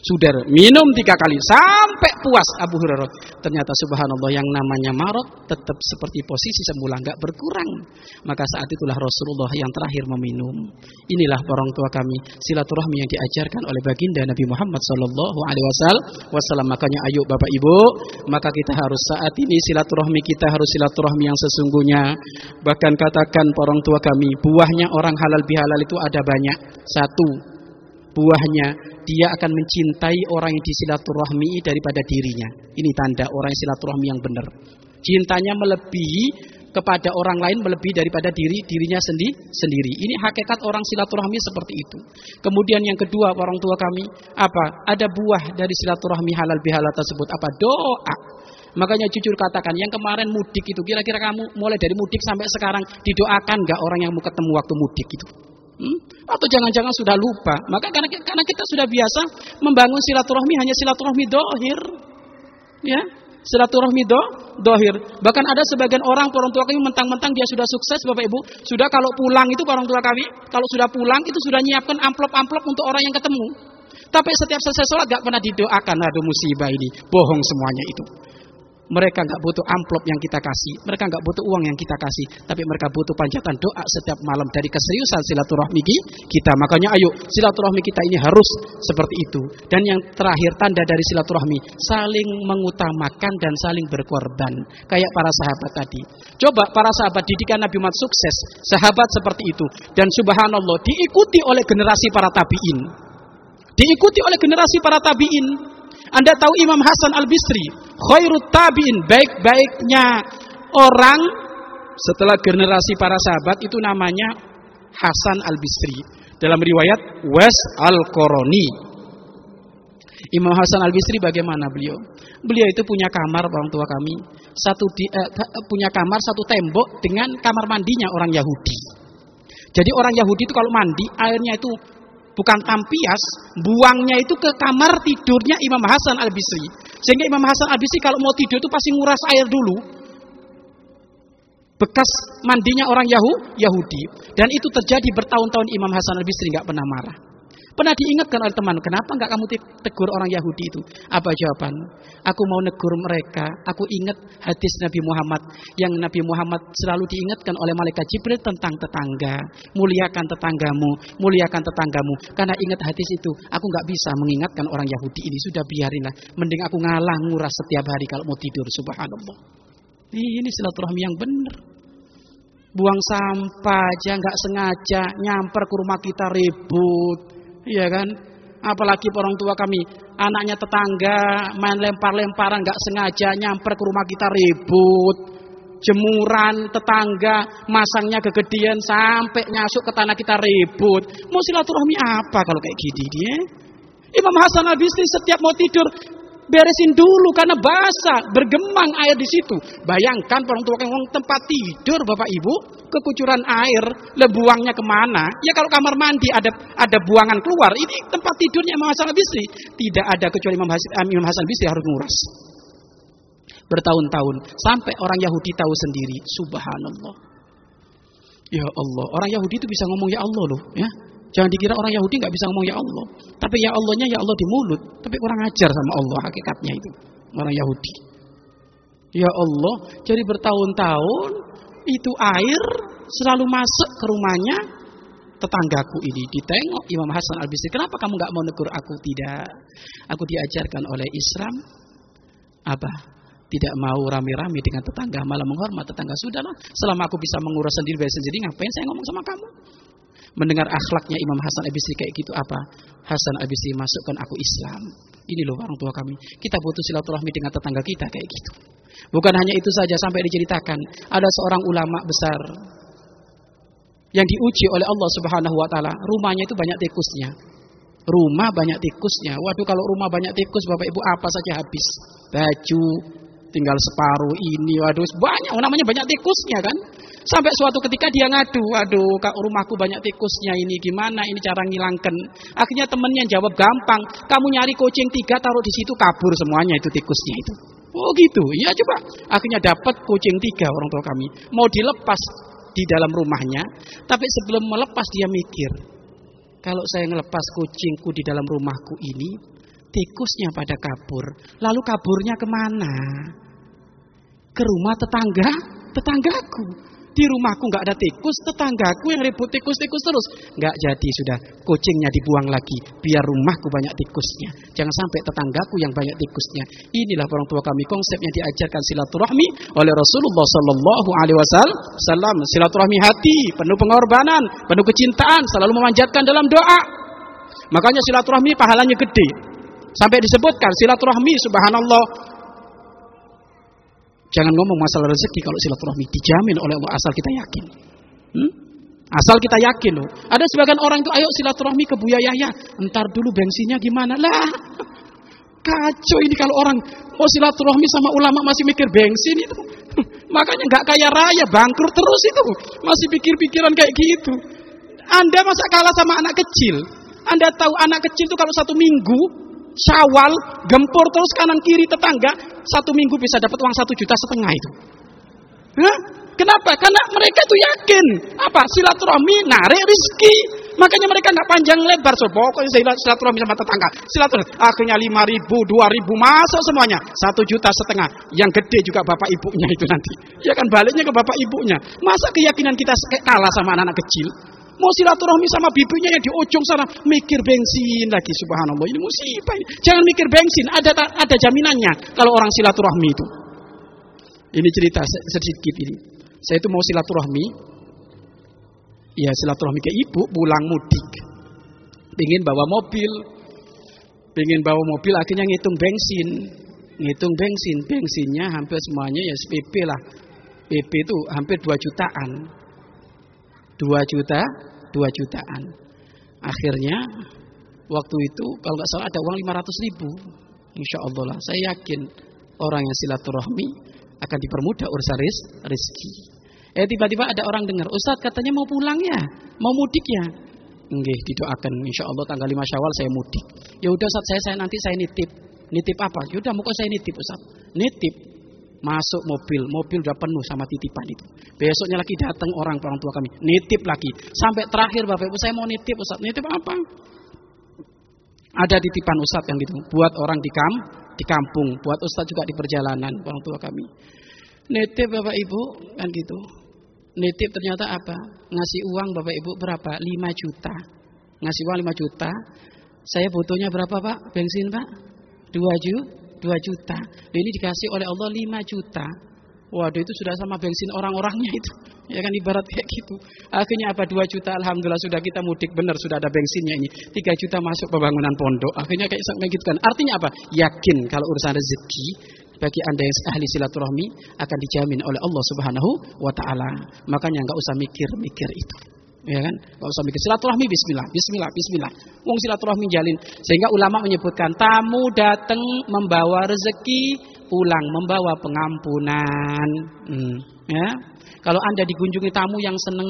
Sudah minum tiga kali sampai puas Abu Hurairah. Ternyata subhanallah yang namanya marot tetap seperti posisi semula nggak berkurang. Maka saat itulah Rasulullah yang terakhir meminum. Inilah orang tua kami silaturahmi yang diajarkan oleh baginda Nabi Muhammad Shallallahu Alaihi Wasallam. Makanya ayo Bapak Ibu, maka kita harus saat ini silaturahmi kita harus silaturahmi yang sesungguhnya. Bahkan katakan orang tua kami, buahnya orang halal bihalal itu ada banyak. Satu, buahnya dia akan mencintai orang yang disilaturahmi daripada dirinya. Ini tanda orang yang silaturahmi yang benar. Cintanya melebihi kepada orang lain melebihi daripada diri dirinya sendi, sendiri. Ini hakikat orang silaturahmi seperti itu. Kemudian yang kedua orang tua kami apa? Ada buah dari silaturahmi halal bihalal tersebut apa? Doa. Makanya jujur katakan yang kemarin mudik itu kira-kira kamu mulai dari mudik sampai sekarang didoakan nggak orang yang mau ketemu waktu mudik itu? Hmm? Atau jangan-jangan sudah lupa. Maka karena, karena kita sudah biasa membangun silaturahmi hanya silaturahmi dohir. Ya, silaturahmi do, dohir. Bahkan ada sebagian orang orang tua kami mentang-mentang dia sudah sukses Bapak Ibu. Sudah kalau pulang itu orang tua kami, kalau sudah pulang itu sudah nyiapkan amplop-amplop untuk orang yang ketemu. Tapi setiap selesai sholat gak pernah didoakan ada musibah ini. Bohong semuanya itu. Mereka nggak butuh amplop yang kita kasih, mereka nggak butuh uang yang kita kasih, tapi mereka butuh panjatan doa setiap malam dari keseriusan silaturahmi kita. Makanya ayo silaturahmi kita ini harus seperti itu. Dan yang terakhir tanda dari silaturahmi saling mengutamakan dan saling berkorban, kayak para sahabat tadi. Coba para sahabat didikan Nabi Muhammad sukses, sahabat seperti itu, dan subhanallah diikuti oleh generasi para tabiin, diikuti oleh generasi para tabiin. Anda tahu Imam Hasan Al-Bisri, khairut tabi'in, baik-baiknya orang setelah generasi para sahabat itu namanya Hasan Al-Bisri. Dalam riwayat Wes Al-Koroni. Imam Hasan Al-Bisri bagaimana beliau? Beliau itu punya kamar orang tua kami, satu di, eh, punya kamar satu tembok dengan kamar mandinya orang Yahudi. Jadi orang Yahudi itu kalau mandi airnya itu bukan tampias, buangnya itu ke kamar tidurnya Imam Hasan Al Bisri. Sehingga Imam Hasan Al Bisri kalau mau tidur itu pasti nguras air dulu. Bekas mandinya orang Yahu, Yahudi. Dan itu terjadi bertahun-tahun Imam Hasan Al Bisri nggak pernah marah. Pernah diingatkan oleh teman, kenapa nggak kamu tegur orang Yahudi itu? Apa jawaban? Aku mau negur mereka. Aku ingat hadis Nabi Muhammad yang Nabi Muhammad selalu diingatkan oleh malaikat Jibril tentang tetangga. Muliakan tetanggamu, muliakan tetanggamu. Karena ingat hadis itu, aku nggak bisa mengingatkan orang Yahudi ini. Sudah biarinlah. Mending aku ngalah nguras setiap hari kalau mau tidur. Subhanallah. Ini silaturahmi yang benar buang sampah aja nggak sengaja nyamper ke rumah kita ribut Iya kan? Apalagi orang tua kami, anaknya tetangga main lempar-lemparan nggak sengaja nyamper ke rumah kita ribut. Jemuran tetangga masangnya kegedean sampai nyasuk ke tanah kita ribut. Mau silaturahmi apa kalau kayak gini dia? Imam Hasan al Bisri setiap mau tidur beresin dulu karena basah, bergemang air di situ. Bayangkan orang tua yang tempat tidur Bapak Ibu, kekucuran air, lebuangnya ke mana? Ya kalau kamar mandi ada ada buangan keluar, ini tempat tidurnya Imam Hasan Bisri. Tidak ada kecuali Imam Hasan, eh, Imam Hasan Bisri harus nguras. Bertahun-tahun sampai orang Yahudi tahu sendiri, subhanallah. Ya Allah, orang Yahudi itu bisa ngomong ya Allah loh, ya. Jangan dikira orang Yahudi nggak bisa ngomong ya Allah. Tapi ya Allahnya ya Allah di mulut. Tapi kurang ajar sama Allah hakikatnya itu. Orang Yahudi. Ya Allah, jadi bertahun-tahun itu air selalu masuk ke rumahnya tetanggaku ini. Ditengok Imam Hasan Al-Bisri. Kenapa kamu nggak mau negur aku? Tidak. Aku diajarkan oleh Islam. Apa? Tidak mau rame-rame dengan tetangga, malah menghormat tetangga. Sudahlah, selama aku bisa mengurus sendiri, sendiri, ngapain saya ngomong sama kamu? Mendengar akhlaknya Imam Hasan Abisi kayak gitu apa? Hasan Abisi masukkan aku Islam. Ini loh orang tua kami. Kita butuh silaturahmi dengan tetangga kita kayak gitu. Bukan hanya itu saja sampai diceritakan ada seorang ulama besar yang diuji oleh Allah Subhanahu wa taala, rumahnya itu banyak tikusnya. Rumah banyak tikusnya. Waduh kalau rumah banyak tikus Bapak Ibu apa saja habis. Baju tinggal separuh ini waduh banyak namanya banyak tikusnya kan. Sampai suatu ketika dia ngadu, waduh kak rumahku banyak tikusnya ini gimana ini cara ngilangkan. Akhirnya temennya jawab gampang, kamu nyari kucing tiga taruh di situ kabur semuanya itu tikusnya itu. Oh gitu, iya coba. Akhirnya dapat kucing tiga orang tua kami. Mau dilepas di dalam rumahnya, tapi sebelum melepas dia mikir, kalau saya ngelepas kucingku di dalam rumahku ini, tikusnya pada kabur. Lalu kaburnya ke mana? Ke rumah tetangga, tetanggaku. Di rumahku nggak ada tikus, tetanggaku yang ribut tikus-tikus terus. Nggak jadi sudah, kucingnya dibuang lagi. Biar rumahku banyak tikusnya. Jangan sampai tetanggaku yang banyak tikusnya. Inilah orang tua kami konsep yang diajarkan silaturahmi oleh Rasulullah Sallallahu Alaihi Wasallam. Silaturahmi hati, penuh pengorbanan, penuh kecintaan, selalu memanjatkan dalam doa. Makanya silaturahmi pahalanya gede. Sampai disebutkan silaturahmi subhanallah Jangan ngomong masalah rezeki kalau silaturahmi dijamin oleh Allah asal kita yakin. Hmm? Asal kita yakin loh. Ada sebagian orang itu ayo silaturahmi ke Buya Yahya. Entar dulu bensinnya gimana? Lah. Kacau ini kalau orang mau silaturahmi sama ulama masih mikir bensin itu. [LAUGHS] Makanya nggak kaya raya, bangkrut terus itu. Masih pikir-pikiran kayak gitu. Anda masa kalah sama anak kecil? Anda tahu anak kecil itu kalau satu minggu Syawal, gempur terus kanan kiri tetangga, satu minggu bisa dapat uang satu juta setengah itu. Hah? Kenapa? Karena mereka itu yakin apa silaturahmi narik rezeki. Makanya mereka nggak panjang lebar, so pokoknya silaturahmi sama tetangga. Silaturahmi akhirnya lima ribu, dua ribu masuk semuanya, satu juta setengah. Yang gede juga bapak ibunya itu nanti. Ya kan baliknya ke bapak ibunya. Masa keyakinan kita kalah sama anak-anak kecil? Mau silaturahmi sama bibinya yang di ujung sana, mikir bensin lagi subhanallah. Ini musibah ini. Jangan mikir bensin, ada ada jaminannya kalau orang silaturahmi itu. Ini cerita sedikit ini. Saya itu mau silaturahmi. Ya silaturahmi ke ibu pulang mudik. Pengen bawa mobil. Pengen bawa mobil akhirnya ngitung bensin. Ngitung bensin. Bensinnya hampir semuanya ya PP lah. PP itu hampir 2 jutaan. 2 juta 2 jutaan. Akhirnya waktu itu kalau nggak salah ada uang 500 ribu. Insya Allah lah, saya yakin orang yang silaturahmi akan dipermudah urusan rezeki. Eh tiba-tiba ada orang dengar, Ustadz katanya mau pulang ya, mau mudik ya. Nggih, didoakan insya Allah tanggal 5 Syawal saya mudik. Ya udah Ustadz saya, saya nanti saya nitip. Nitip apa? Ya udah mau saya nitip Ustadz. Nitip Masuk mobil, mobil udah penuh sama titipan itu. Besoknya lagi datang orang orang tua kami, nitip lagi. Sampai terakhir Bapak Ibu saya mau nitip Ustaz. Nitip apa? Ada titipan Ustaz yang gitu, buat orang di kam, di kampung, buat Ustaz juga di perjalanan orang tua kami. Nitip Bapak Ibu kan gitu. Nitip ternyata apa? Ngasih uang Bapak Ibu berapa? 5 juta. Ngasih uang 5 juta. Saya butuhnya berapa Pak? Bensin Pak? 2 juta. 2 juta. Ini dikasih oleh Allah 5 juta. Waduh itu sudah sama bensin orang-orangnya itu. Ya kan ibarat kayak gitu. Akhirnya apa 2 juta Alhamdulillah sudah kita mudik benar sudah ada bensinnya ini. 3 juta masuk pembangunan pondok. Akhirnya kayak gitu kan. Artinya apa? Yakin kalau urusan rezeki bagi anda yang ahli silaturahmi akan dijamin oleh Allah Subhanahu wa taala. Makanya nggak usah mikir-mikir itu ya kan? Kalau usah mikir silaturahmi bismillah, bismillah, bismillah. Wong silaturahmi jalin. Sehingga ulama menyebutkan tamu datang membawa rezeki, pulang membawa pengampunan. Hmm, ya. Kalau anda dikunjungi tamu yang seneng,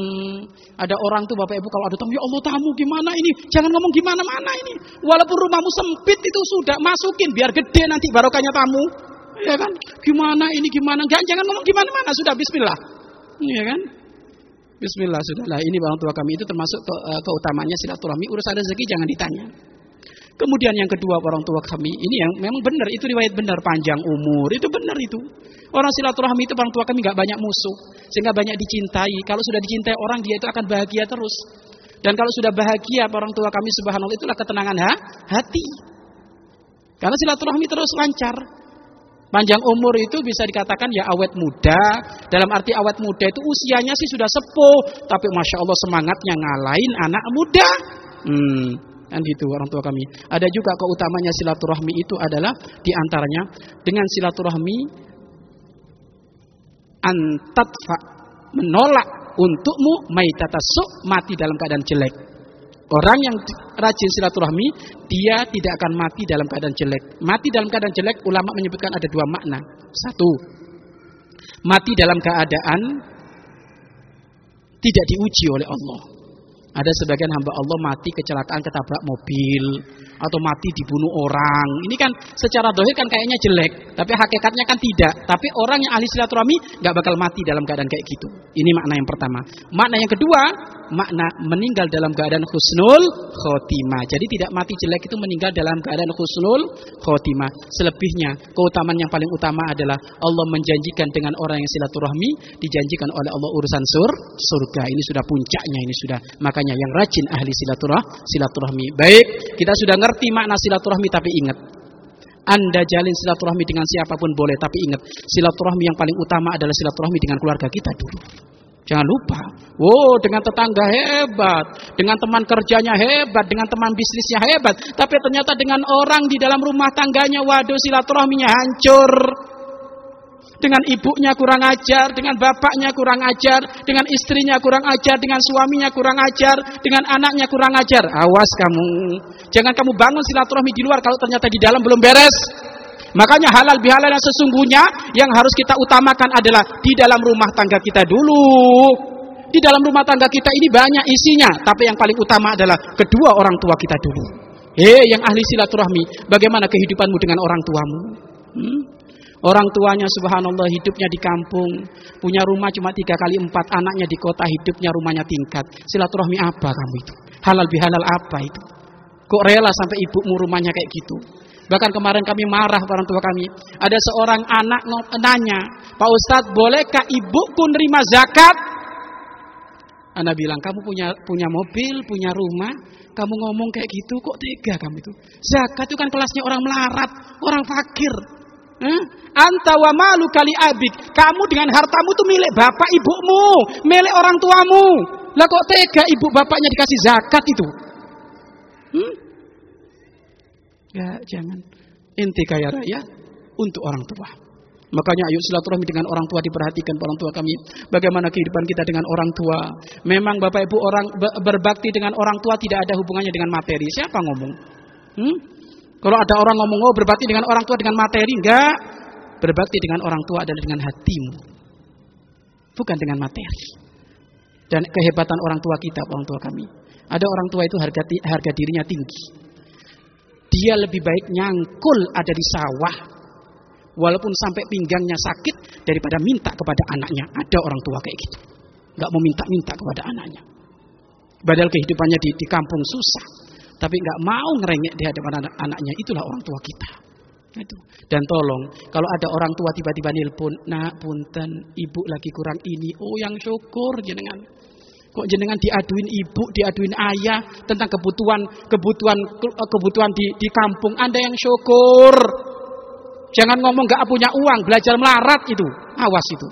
ada orang tuh bapak ibu kalau ada tamu, ya Allah tamu gimana ini? Jangan ngomong gimana mana ini. Walaupun rumahmu sempit itu sudah masukin biar gede nanti barokahnya tamu. Ya kan? Gimana ini gimana? Jangan, jangan ngomong gimana mana sudah Bismillah. Ya kan? Bismillah sudahlah ini orang tua kami itu termasuk ke, uh, keutamanya silaturahmi urusan rezeki jangan ditanya. Kemudian yang kedua orang tua kami ini yang memang benar itu riwayat benar panjang umur itu benar itu. Orang silaturahmi itu orang tua kami nggak banyak musuh sehingga banyak dicintai. Kalau sudah dicintai orang dia itu akan bahagia terus. Dan kalau sudah bahagia orang tua kami subhanallah itulah ketenangan ha? hati. Karena silaturahmi terus lancar. Panjang umur itu bisa dikatakan ya awet muda. Dalam arti awet muda itu usianya sih sudah sepuh, tapi masya Allah semangatnya ngalahin anak muda. Hmm, kan gitu orang tua kami. Ada juga keutamanya silaturahmi itu adalah di antaranya dengan silaturahmi antatfa menolak untukmu maitatasuk mati dalam keadaan jelek. Orang yang rajin silaturahmi, dia tidak akan mati dalam keadaan jelek. Mati dalam keadaan jelek, ulama menyebutkan ada dua makna. Satu, mati dalam keadaan tidak diuji oleh Allah. Ada sebagian hamba Allah mati kecelakaan ketabrak mobil atau mati dibunuh orang. Ini kan secara dohir kan kayaknya jelek, tapi hakikatnya kan tidak. Tapi orang yang ahli silaturahmi nggak bakal mati dalam keadaan kayak gitu. Ini makna yang pertama. Makna yang kedua, makna meninggal dalam keadaan husnul khotimah. Jadi tidak mati jelek itu meninggal dalam keadaan husnul khotimah. Selebihnya, keutamaan yang paling utama adalah Allah menjanjikan dengan orang yang silaturahmi, dijanjikan oleh Allah urusan sur, surga. Ini sudah puncaknya, ini sudah. Makanya yang rajin ahli silaturah, silaturahmi. Baik, kita sudah ngerti makna silaturahmi tapi ingat, anda jalin silaturahmi dengan siapa pun boleh, tapi ingat, silaturahmi yang paling utama adalah silaturahmi dengan keluarga kita dulu. Jangan lupa. Wow, dengan tetangga hebat, dengan teman kerjanya hebat, dengan teman bisnisnya hebat. Tapi ternyata dengan orang di dalam rumah tangganya, waduh silaturahminya hancur. Dengan ibunya kurang ajar, dengan bapaknya kurang ajar, dengan istrinya kurang ajar, dengan suaminya kurang ajar, dengan anaknya kurang ajar. Awas kamu. Jangan kamu bangun silaturahmi di luar kalau ternyata di dalam belum beres. Makanya halal bihalal yang sesungguhnya yang harus kita utamakan adalah di dalam rumah tangga kita dulu. Di dalam rumah tangga kita ini banyak isinya, tapi yang paling utama adalah kedua orang tua kita dulu. Hei yang ahli silaturahmi, bagaimana kehidupanmu dengan orang tuamu? Hmm? Orang tuanya subhanallah hidupnya di kampung, punya rumah cuma tiga kali empat, anaknya di kota hidupnya rumahnya tingkat. Silaturahmi apa kamu itu? Halal bihalal apa itu? Kok rela sampai ibumu rumahnya kayak gitu? Bahkan kemarin kami marah orang tua kami. Ada seorang anak nanya, Pak Ustadz, bolehkah ibuku nerima zakat? Anda bilang, kamu punya punya mobil, punya rumah, kamu ngomong kayak gitu, kok tega kamu itu? Zakat itu kan kelasnya orang melarat, orang fakir. Eh? Anta wa malu kali abik. Kamu dengan hartamu itu milik bapak ibumu, milik orang tuamu. Lah kok tega ibu bapaknya dikasih zakat itu? Hmm? Ya, jangan. Inti kaya raya untuk orang tua. Makanya ayo silaturahmi dengan orang tua diperhatikan orang tua kami. Bagaimana kehidupan kita dengan orang tua. Memang Bapak Ibu orang berbakti dengan orang tua tidak ada hubungannya dengan materi. Siapa ngomong? Hmm? Kalau ada orang ngomong oh berbakti dengan orang tua dengan materi, enggak. Berbakti dengan orang tua adalah dengan hatimu. Bukan dengan materi. Dan kehebatan orang tua kita, orang tua kami. Ada orang tua itu harga harga dirinya tinggi dia lebih baik nyangkul ada di sawah walaupun sampai pinggangnya sakit daripada minta kepada anaknya. Ada orang tua kayak gitu. Nggak mau minta-minta kepada anaknya. Padahal kehidupannya di, di kampung susah. Tapi nggak mau ngerengek di hadapan anak anaknya. Itulah orang tua kita. Itu. Dan tolong, kalau ada orang tua tiba-tiba nilpun, nak punten, ibu lagi kurang ini. Oh yang syukur jenengan. Kok jenengan diaduin ibu, diaduin ayah tentang kebutuhan kebutuhan kebutuhan di, di kampung. Anda yang syukur. Jangan ngomong gak punya uang, belajar melarat itu. Awas itu.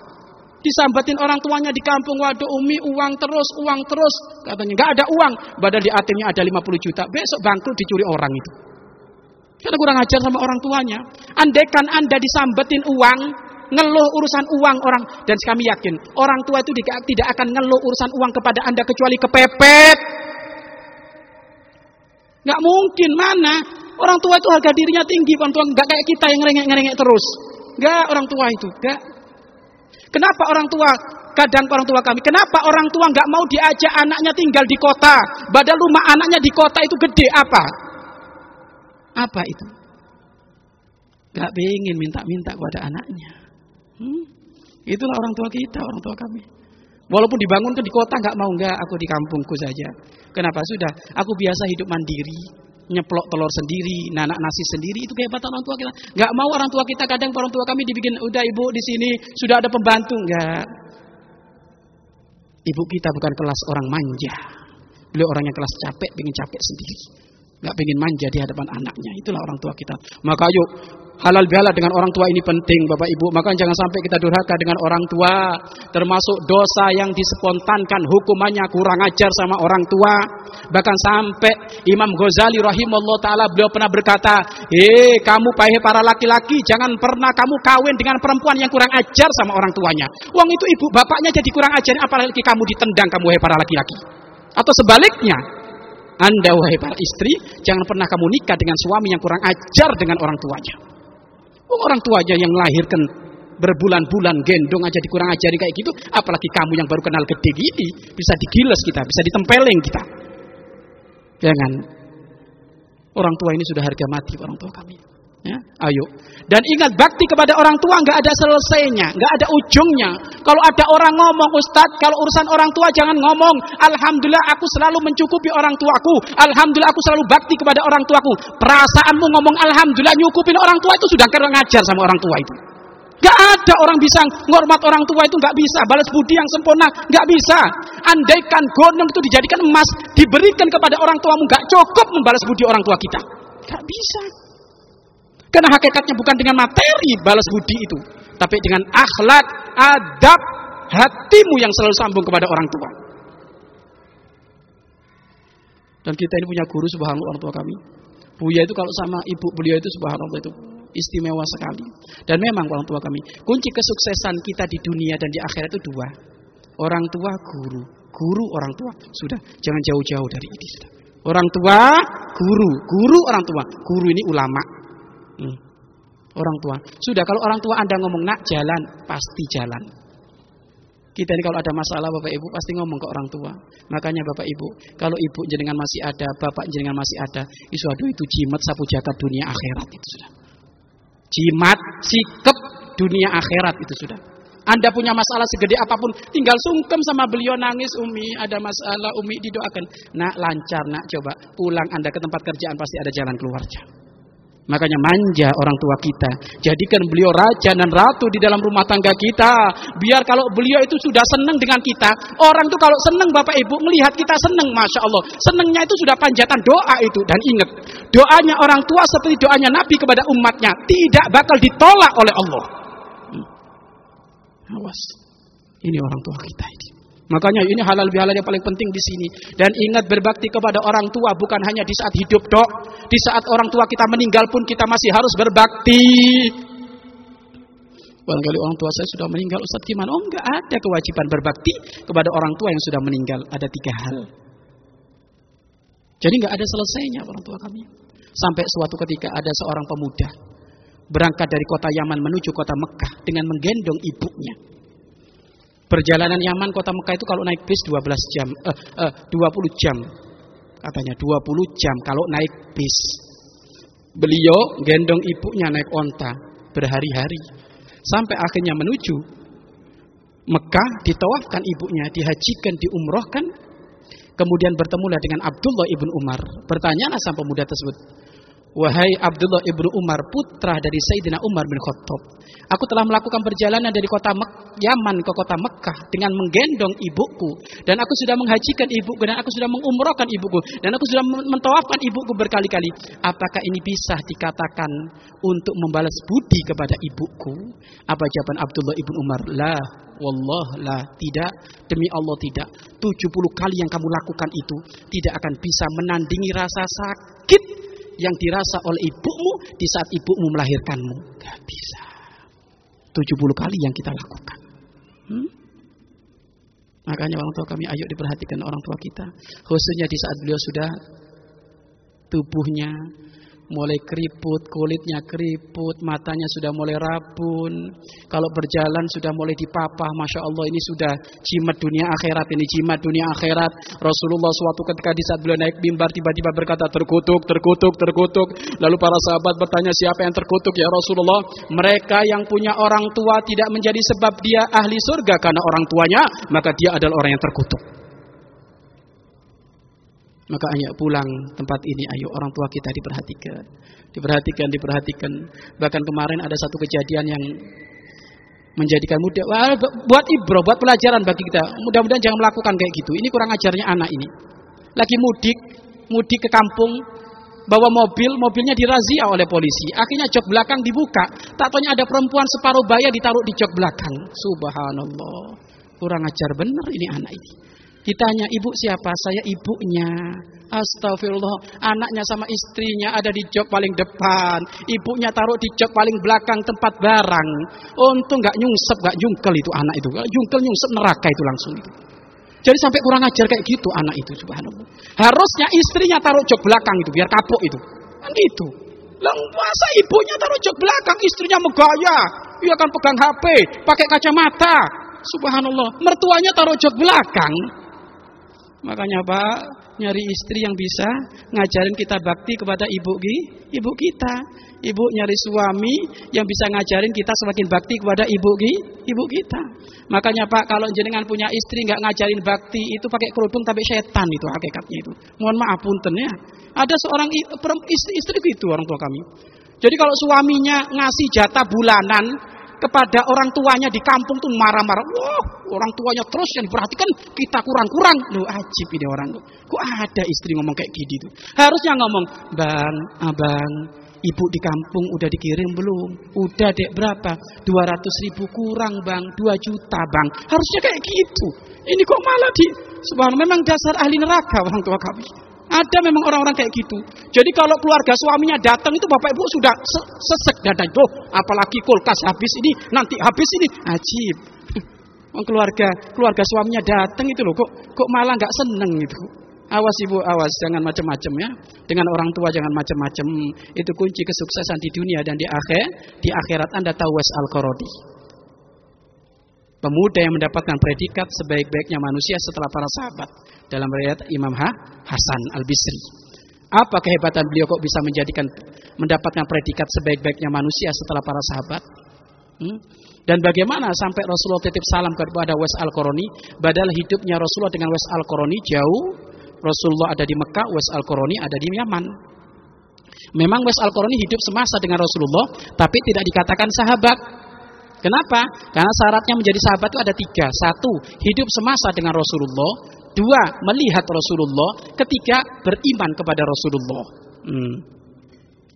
Disambatin orang tuanya di kampung, waduh umi uang terus, uang terus. Katanya gak ada uang, badan di ATM-nya ada 50 juta. Besok bangkrut dicuri orang itu. Karena kurang ajar sama orang tuanya. Andaikan Anda disambatin uang, ngeluh urusan uang orang dan kami yakin orang tua itu tidak akan ngeluh urusan uang kepada anda kecuali kepepet nggak mungkin mana orang tua itu harga dirinya tinggi orang tua nggak kayak kita yang ngerengek ngerengek terus nggak orang tua itu nggak kenapa orang tua kadang orang tua kami kenapa orang tua nggak mau diajak anaknya tinggal di kota padahal rumah anaknya di kota itu gede apa apa itu Gak pengen minta-minta kepada anaknya. Hmm? Itulah orang tua kita, orang tua kami. Walaupun dibangunkan di kota nggak mau nggak, aku di kampungku saja. Kenapa sudah? Aku biasa hidup mandiri, nyeplok telur sendiri, nanak nasi sendiri. Itu kehebatan orang tua kita. Nggak mau orang tua kita kadang orang tua kami dibikin udah ibu di sini sudah ada pembantu nggak. Ibu kita bukan kelas orang manja. Beliau orang yang kelas capek, pengen capek sendiri. Nggak pengen manja di hadapan anaknya. Itulah orang tua kita. Maka yuk halal bihalal dengan orang tua ini penting Bapak Ibu. Maka jangan sampai kita durhaka dengan orang tua. Termasuk dosa yang dispontankan hukumannya kurang ajar sama orang tua. Bahkan sampai Imam Ghazali rahimahullah taala beliau pernah berkata, "Eh, kamu para laki-laki, jangan pernah kamu kawin dengan perempuan yang kurang ajar sama orang tuanya. Wong itu ibu bapaknya jadi kurang ajar, apalagi kamu ditendang kamu wahai para laki-laki." Atau sebaliknya, anda wahai para istri, jangan pernah kamu nikah dengan suami yang kurang ajar dengan orang tuanya. Orang tuanya yang melahirkan berbulan-bulan gendong aja dikurang ajari kayak gitu, apalagi kamu yang baru kenal gede gini, bisa digiles kita, bisa ditempeleng kita. Jangan. Orang tua ini sudah harga mati orang tua kami. Ya, ayo. Dan ingat bakti kepada orang tua nggak ada selesainya, nggak ada ujungnya. Kalau ada orang ngomong, Ustadz, kalau urusan orang tua jangan ngomong. Alhamdulillah aku selalu mencukupi orang tuaku. Alhamdulillah aku selalu bakti kepada orang tuaku. Perasaanmu ngomong Alhamdulillah nyukupin orang tua itu sudah keren ngajar sama orang tua itu. Gak ada orang bisa ngormat orang tua itu gak bisa. Balas budi yang sempurna gak bisa. Andaikan gonong itu dijadikan emas, diberikan kepada orang tuamu gak cukup membalas budi orang tua kita. Gak bisa. Karena hakikatnya bukan dengan materi balas budi itu, tapi dengan akhlak, adab, hatimu yang selalu sambung kepada orang tua. Dan kita ini punya guru subhanallah orang tua kami. Buya itu kalau sama ibu beliau itu subhanallah itu istimewa sekali. Dan memang orang tua kami, kunci kesuksesan kita di dunia dan di akhirat itu dua. Orang tua, guru. Guru orang tua. Sudah, jangan jauh-jauh dari ini sudah. Orang tua, guru. Guru orang tua. Guru ini ulama. Hmm. Orang tua. Sudah kalau orang tua Anda ngomong nak jalan, pasti jalan. Kita ini kalau ada masalah Bapak Ibu pasti ngomong ke orang tua. Makanya Bapak Ibu, kalau ibu jenengan masih ada, bapak jenengan masih ada, isu aduh itu jimat sapu jagat dunia akhirat itu sudah. Jimat sikap dunia akhirat itu sudah. Anda punya masalah segede apa pun, tinggal sungkem sama beliau nangis Umi, ada masalah Umi didoakan. Nak lancar, nak coba pulang Anda ke tempat kerjaan pasti ada jalan keluarnya. Makanya manja orang tua kita. Jadikan beliau raja dan ratu di dalam rumah tangga kita. Biar kalau beliau itu sudah senang dengan kita. Orang itu kalau senang Bapak Ibu melihat kita senang. Masya Allah. Senangnya itu sudah panjatan doa itu. Dan ingat. Doanya orang tua seperti doanya Nabi kepada umatnya. Tidak bakal ditolak oleh Allah. Hmm. Awas. Ini orang tua kita ini. Makanya ini halal bihalal yang paling penting di sini. Dan ingat berbakti kepada orang tua bukan hanya di saat hidup dok. Di saat orang tua kita meninggal pun kita masih harus berbakti. Barangkali orang tua saya sudah meninggal, Ustaz gimana? Oh enggak ada kewajiban berbakti kepada orang tua yang sudah meninggal. Ada tiga hal. Jadi enggak ada selesainya orang tua kami. Sampai suatu ketika ada seorang pemuda berangkat dari kota Yaman menuju kota Mekah dengan menggendong ibunya. Perjalanan Yaman kota Mekah itu kalau naik bis 12 jam, eh, eh, 20 jam. Katanya 20 jam kalau naik bis. Beliau gendong ibunya naik onta berhari-hari. Sampai akhirnya menuju Mekah, ditawafkan ibunya, dihajikan, diumrohkan. Kemudian bertemulah dengan Abdullah ibn Umar. Bertanyalah sang pemuda tersebut, Wahai Abdullah ibnu Umar, putra dari Sayyidina Umar bin Khattab. Aku telah melakukan perjalanan dari kota Mek Yaman ke kota Mekah dengan menggendong ibuku. Dan aku sudah menghajikan ibuku dan aku sudah mengumrohkan ibuku. Dan aku sudah mentawafkan ibuku berkali-kali. Apakah ini bisa dikatakan untuk membalas budi kepada ibuku? Apa jawaban Abdullah ibnu Umar? Lah, Wallah lah tidak demi Allah tidak 70 kali yang kamu lakukan itu tidak akan bisa menandingi rasa sakit yang dirasa oleh ibumu di saat ibumu melahirkanmu. Gak bisa. 70 kali yang kita lakukan. Hmm? Makanya orang tua kami ayo diperhatikan orang tua kita. Khususnya di saat beliau sudah tubuhnya mulai keriput, kulitnya keriput, matanya sudah mulai rabun. Kalau berjalan sudah mulai dipapah, masya Allah ini sudah jimat dunia akhirat ini jimat dunia akhirat. Rasulullah suatu ketika di saat beliau naik mimbar tiba-tiba berkata terkutuk, terkutuk, terkutuk. Lalu para sahabat bertanya siapa yang terkutuk ya Rasulullah? Mereka yang punya orang tua tidak menjadi sebab dia ahli surga karena orang tuanya, maka dia adalah orang yang terkutuk. Maka ayo pulang tempat ini, ayo orang tua kita diperhatikan. Diperhatikan, diperhatikan. Bahkan kemarin ada satu kejadian yang menjadikan mudah buat ibro, buat pelajaran bagi kita. Mudah-mudahan jangan melakukan kayak gitu. Ini kurang ajarnya anak ini. Lagi mudik, mudik ke kampung, bawa mobil, mobilnya dirazia oleh polisi. Akhirnya jok belakang dibuka. Tak tanya ada perempuan separuh baya ditaruh di jok belakang. Subhanallah. Kurang ajar benar ini anak ini. Ditanya ibu siapa? Saya ibunya. Astagfirullah. Anaknya sama istrinya ada di jok paling depan. Ibunya taruh di jok paling belakang tempat barang. Untung nggak nyungsep, nggak jungkel itu anak itu. Jungkel nyungsep neraka itu langsung itu. Jadi sampai kurang ajar kayak gitu anak itu subhanallah. Harusnya istrinya taruh jok belakang itu biar kapok itu. Kan gitu. Lah ibunya taruh jok belakang, istrinya megaya. Ia akan pegang HP, pakai kacamata. Subhanallah. Mertuanya taruh jok belakang. Makanya Pak, nyari istri yang bisa ngajarin kita bakti kepada ibu ibu kita. Ibu nyari suami yang bisa ngajarin kita semakin bakti kepada ibu ibu kita. Makanya Pak, kalau jenengan punya istri nggak ngajarin bakti itu pakai kerudung tapi setan itu hakikatnya itu. Mohon maaf punten ya. Ada seorang istri, istri itu orang tua kami. Jadi kalau suaminya ngasih jatah bulanan kepada orang tuanya di kampung tuh marah-marah. Wah, orang tuanya terus yang diperhatikan kita kurang-kurang. Loh, ajib ini orang. Kok ada istri ngomong kayak gini tuh? Harusnya ngomong, "Bang, Abang, Ibu di kampung udah dikirim belum? Udah dek berapa? 200 ribu kurang bang, 2 juta bang. Harusnya kayak gitu. Ini kok malah di... Subhanallah, memang dasar ahli neraka orang tua kami. Ada memang orang-orang kayak gitu. Jadi kalau keluarga suaminya datang itu bapak ibu sudah sesek dada. Oh, apalagi kulkas habis ini, nanti habis ini. Ajib. [LAUGHS] keluarga keluarga suaminya datang itu loh kok kok malah nggak seneng itu. Awas ibu, awas jangan macam-macam ya. Dengan orang tua jangan macam-macam. Itu kunci kesuksesan di dunia dan di akhir. Di akhirat Anda tahu al -Qarodi. Pemuda yang mendapatkan predikat sebaik-baiknya manusia setelah para sahabat dalam riwayat Imam ha? Hasan Al-Bisri. Apa kehebatan beliau kok bisa menjadikan mendapatkan predikat sebaik-baiknya manusia setelah para sahabat? Hmm? Dan bagaimana sampai Rasulullah titip salam kepada Wes Al-Qarani, badal hidupnya Rasulullah dengan Wes Al-Qarani jauh. Rasulullah ada di Mekah, Wes Al-Qarani ada di Yaman. Memang Wes Al-Qarani hidup semasa dengan Rasulullah, tapi tidak dikatakan sahabat. Kenapa? Karena syaratnya menjadi sahabat itu ada tiga. Satu, hidup semasa dengan Rasulullah. Dua, melihat Rasulullah. Ketiga, beriman kepada Rasulullah. Hmm.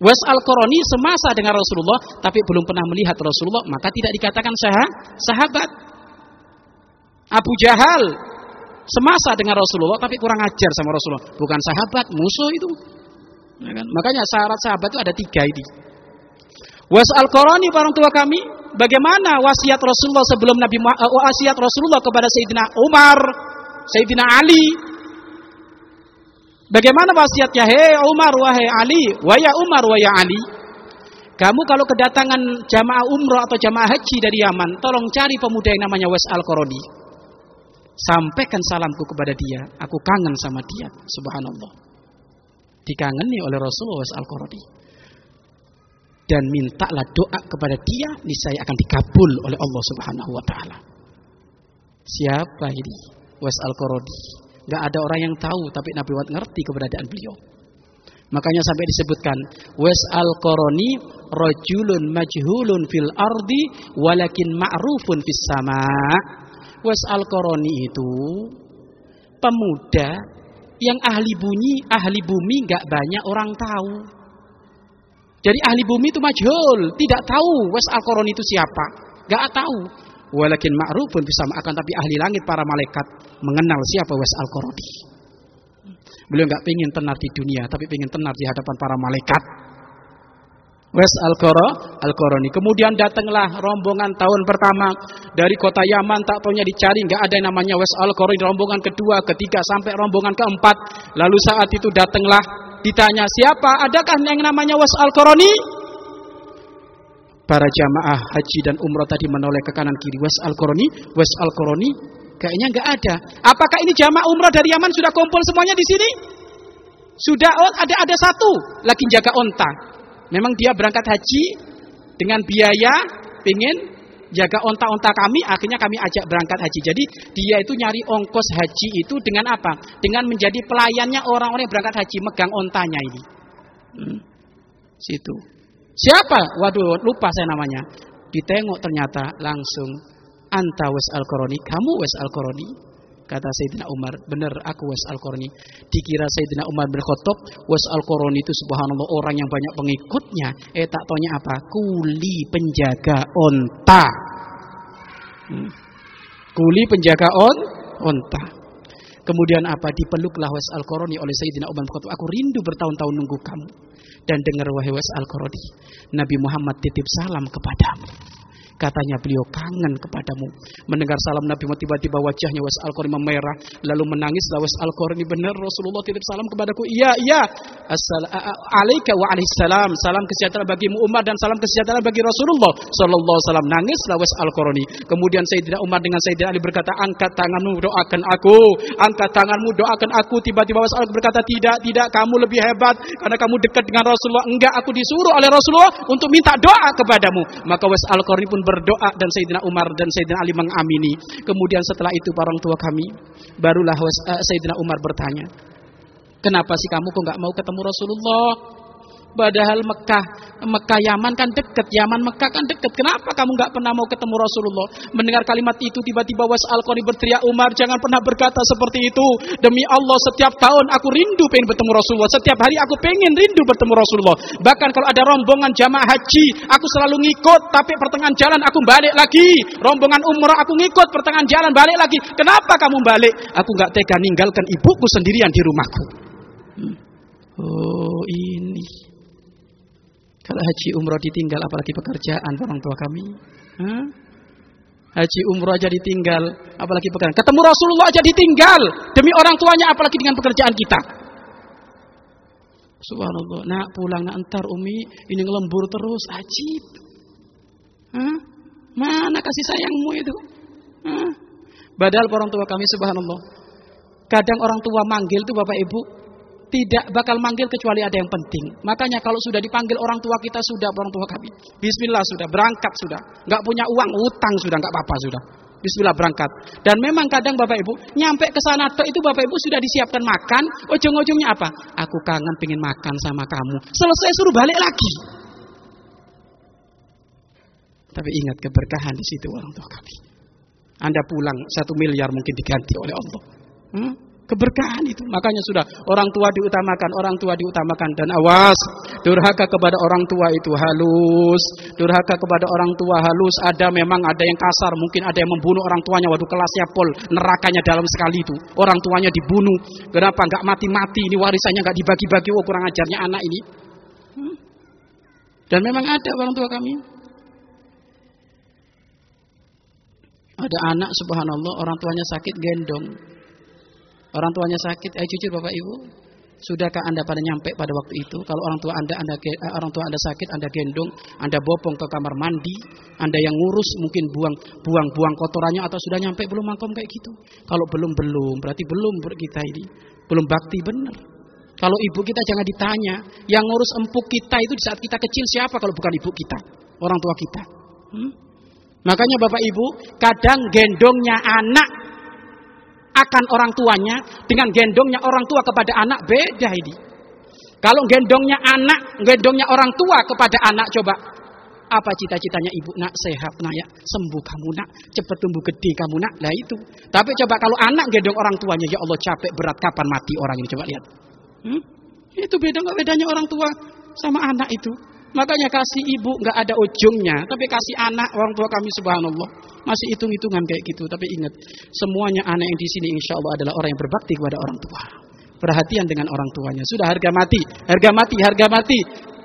Wes al-Qarani semasa dengan Rasulullah tapi belum pernah melihat Rasulullah, maka tidak dikatakan sah sahabat. Abu Jahal semasa dengan Rasulullah tapi kurang ajar sama Rasulullah, bukan sahabat, musuh itu. Ya kan? Makanya syarat sahabat itu ada tiga ini. Wes al-Qarani orang tua kami, bagaimana wasiat Rasulullah sebelum Nabi uh, wasiat Rasulullah kepada Sayyidina Umar Sayyidina Ali. Bagaimana wasiatnya? Hei Umar, wahai Ali, waya Umar, waya Ali. Kamu kalau kedatangan jamaah umroh atau jamaah haji dari Yaman, tolong cari pemuda yang namanya Wes Al-Qaradi. Sampaikan salamku kepada dia. Aku kangen sama dia. Subhanallah. Dikangeni oleh Rasulullah Wes Al-Qaradi. Dan mintalah doa kepada dia, niscaya akan dikabul oleh Allah Subhanahu wa taala. Siapa ini? Wes Al-Qaradi. Gak ada orang yang tahu, tapi Nabi Muhammad ngerti keberadaan beliau. Makanya sampai disebutkan Wes Al-Qarani rajulun majhulun fil ardi walakin ma'rufun fis sama. Wes Al-Qarani itu pemuda yang ahli bunyi, ahli bumi gak banyak orang tahu. Jadi ahli bumi itu majhul, tidak tahu Wes Al-Qarani itu siapa. Gak tahu. Walakin ma'rufun bisa akan tapi ahli langit para malaikat mengenal siapa Wes Al-Qaradi. Beliau nggak pengen tenar di dunia, tapi pengen tenar di hadapan para malaikat. Wes Al-Qarani. Kemudian datanglah rombongan tahun pertama dari kota Yaman, tak taunya dicari, nggak ada yang namanya Wes Al-Qarani. Rombongan kedua, ketiga, sampai rombongan keempat. Lalu saat itu datanglah ditanya siapa, adakah yang namanya Wes Al-Qarani? para jamaah haji dan umroh tadi menoleh ke kanan kiri Wes Al-Qarani, Wes Al-Qarani kayaknya nggak ada. Apakah ini jamaah umroh dari Yaman sudah kumpul semuanya di sini? Sudah oh, ada ada satu lagi jaga onta. Memang dia berangkat haji dengan biaya pingin jaga onta-onta kami, akhirnya kami ajak berangkat haji. Jadi dia itu nyari ongkos haji itu dengan apa? Dengan menjadi pelayannya orang-orang yang berangkat haji, megang ontanya ini. Hmm. Situ. Siapa? Waduh, lupa saya namanya. Ditengok ternyata langsung anta wes al-Qarani, kamu wes al-Qarani. Kata Sayyidina Umar, benar aku Was Al-Qarni. Dikira Sayyidina Umar bin Khattab, Was Al-Qarni itu subhanallah orang yang banyak pengikutnya. Eh tak tanya apa? Kuli penjaga onta. Hmm. Kuli penjaga on onta. Kemudian apa? Dipeluklah Was Al-Qarni oleh Sayyidina Umar bin. Aku rindu bertahun-tahun nunggu kamu. Dan dengar wahai Was Al-Qarni. Nabi Muhammad titip salam kepadamu. Katanya beliau kangen kepadamu. Mendengar salam Nabi tiba-tiba wajahnya Was Al-Qarni memerah. Lalu menangis Was Al-Qarni benar Rasulullah titip salam kepadaku. Iya, iya. Alaika wa salam. Salam kesejahteraan bagimu Umar dan salam kesejahteraan bagi Rasulullah sallallahu wasallam. Nangis Was Al-Qarni. Kemudian Sayyidina Umar dengan Sayyidina Ali berkata, "Angkat tanganmu doakan aku. Angkat tanganmu doakan aku." Tiba-tiba Was Al-Qarni berkata, "Tidak, tidak, kamu lebih hebat karena kamu dekat dengan Rasulullah." Enggak, aku disuruh oleh Rasulullah untuk minta doa kepadamu. Maka Was Al-Qarni pun berdoa dan Sayyidina Umar dan Sayyidina Ali mengamini. Kemudian setelah itu orang tua kami, barulah uh, Sayyidina Umar bertanya, Kenapa sih kamu kok nggak mau ketemu Rasulullah? Padahal Mekah, Mekah Yaman kan deket, Yaman Mekah kan deket. Kenapa kamu nggak pernah mau ketemu Rasulullah? Mendengar kalimat itu tiba-tiba Was Al berteriak Umar, jangan pernah berkata seperti itu. Demi Allah setiap tahun aku rindu pengen bertemu Rasulullah. Setiap hari aku pengen rindu bertemu Rasulullah. Bahkan kalau ada rombongan jamaah haji, aku selalu ngikut. Tapi pertengahan jalan aku balik lagi. Rombongan umrah aku ngikut, pertengahan jalan balik lagi. Kenapa kamu balik? Aku nggak tega ninggalkan ibuku sendirian di rumahku. Hmm. Oh ini kalau haji umroh ditinggal apalagi pekerjaan orang tua kami. Hah? Haji umroh aja ditinggal, apalagi pekerjaan. Ketemu Rasulullah aja ditinggal demi orang tuanya apalagi dengan pekerjaan kita. Subhanallah. Nak pulang nak entar Umi ini ngelembur terus ajib. Hah? Mana kasih sayangmu itu? Hah? Padahal orang tua kami subhanallah. Kadang orang tua manggil tuh Bapak Ibu tidak bakal manggil kecuali ada yang penting. Makanya kalau sudah dipanggil orang tua kita sudah orang tua kami. Bismillah sudah berangkat sudah. Nggak punya uang utang sudah nggak apa-apa sudah. Bismillah berangkat. Dan memang kadang Bapak Ibu nyampe ke sana itu Bapak Ibu sudah disiapkan makan. Ujung-ujungnya apa? Aku kangen pengen makan sama kamu. Selesai suruh balik lagi. Tapi ingat keberkahan di situ orang tua kami. Anda pulang satu miliar mungkin diganti oleh Allah. Hmm? Keberkahan itu. Makanya sudah orang tua diutamakan, orang tua diutamakan dan awas durhaka kepada orang tua itu halus. Durhaka kepada orang tua halus. Ada memang ada yang kasar, mungkin ada yang membunuh orang tuanya. Waduh kelasnya pol, nerakanya dalam sekali itu. Orang tuanya dibunuh. Kenapa nggak mati-mati? Ini warisannya nggak dibagi-bagi. Oh kurang ajarnya anak ini. Hmm? Dan memang ada orang tua kami. Ada anak subhanallah orang tuanya sakit gendong. Orang tuanya sakit, eh jujur Bapak Ibu, Sudahkah Anda pada nyampe pada waktu itu? Kalau orang tua Anda, anda eh, orang tua Anda sakit, Anda gendong, Anda bopong ke kamar mandi, Anda yang ngurus mungkin buang buang buang kotorannya atau sudah nyampe belum makom kayak gitu. Kalau belum belum, berarti belum kita ini belum bakti benar. Kalau ibu kita jangan ditanya, yang ngurus empuk kita itu di saat kita kecil siapa kalau bukan ibu kita, orang tua kita. Hmm? Makanya Bapak Ibu, kadang gendongnya anak akan orang tuanya dengan gendongnya orang tua kepada anak beda ini. Kalau gendongnya anak, gendongnya orang tua kepada anak coba. Apa cita-citanya ibu? Nak sehat nak ya. Sembuh kamu nak. Cepat tumbuh gede kamu nak. Lah itu. Tapi coba kalau anak gendong orang tuanya ya Allah capek berat kapan mati orang ini? Coba lihat. Hmm? itu beda nggak bedanya orang tua sama anak itu Makanya kasih ibu nggak ada ujungnya, tapi kasih anak orang tua kami subhanallah masih hitung-hitungan kayak gitu. Tapi ingat, semuanya anak yang di sini insya Allah adalah orang yang berbakti kepada orang tua. Perhatian dengan orang tuanya. Sudah harga mati, harga mati, harga mati.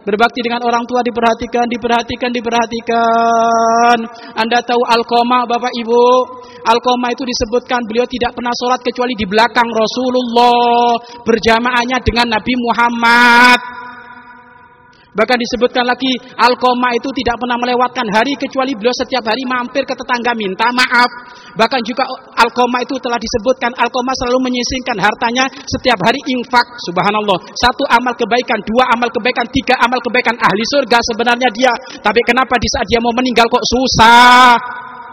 Berbakti dengan orang tua diperhatikan, diperhatikan, diperhatikan. Anda tahu Alkoma Bapak Ibu? Alkoma itu disebutkan beliau tidak pernah sholat kecuali di belakang Rasulullah. Berjamaahnya dengan Nabi Muhammad. Bahkan disebutkan lagi Alkoma itu tidak pernah melewatkan hari kecuali beliau setiap hari mampir ke tetangga minta maaf. Bahkan juga Alkoma itu telah disebutkan Alkoma selalu menyisingkan hartanya setiap hari infak. Subhanallah. Satu amal kebaikan, dua amal kebaikan, tiga amal kebaikan ahli surga sebenarnya dia. Tapi kenapa di saat dia mau meninggal kok susah?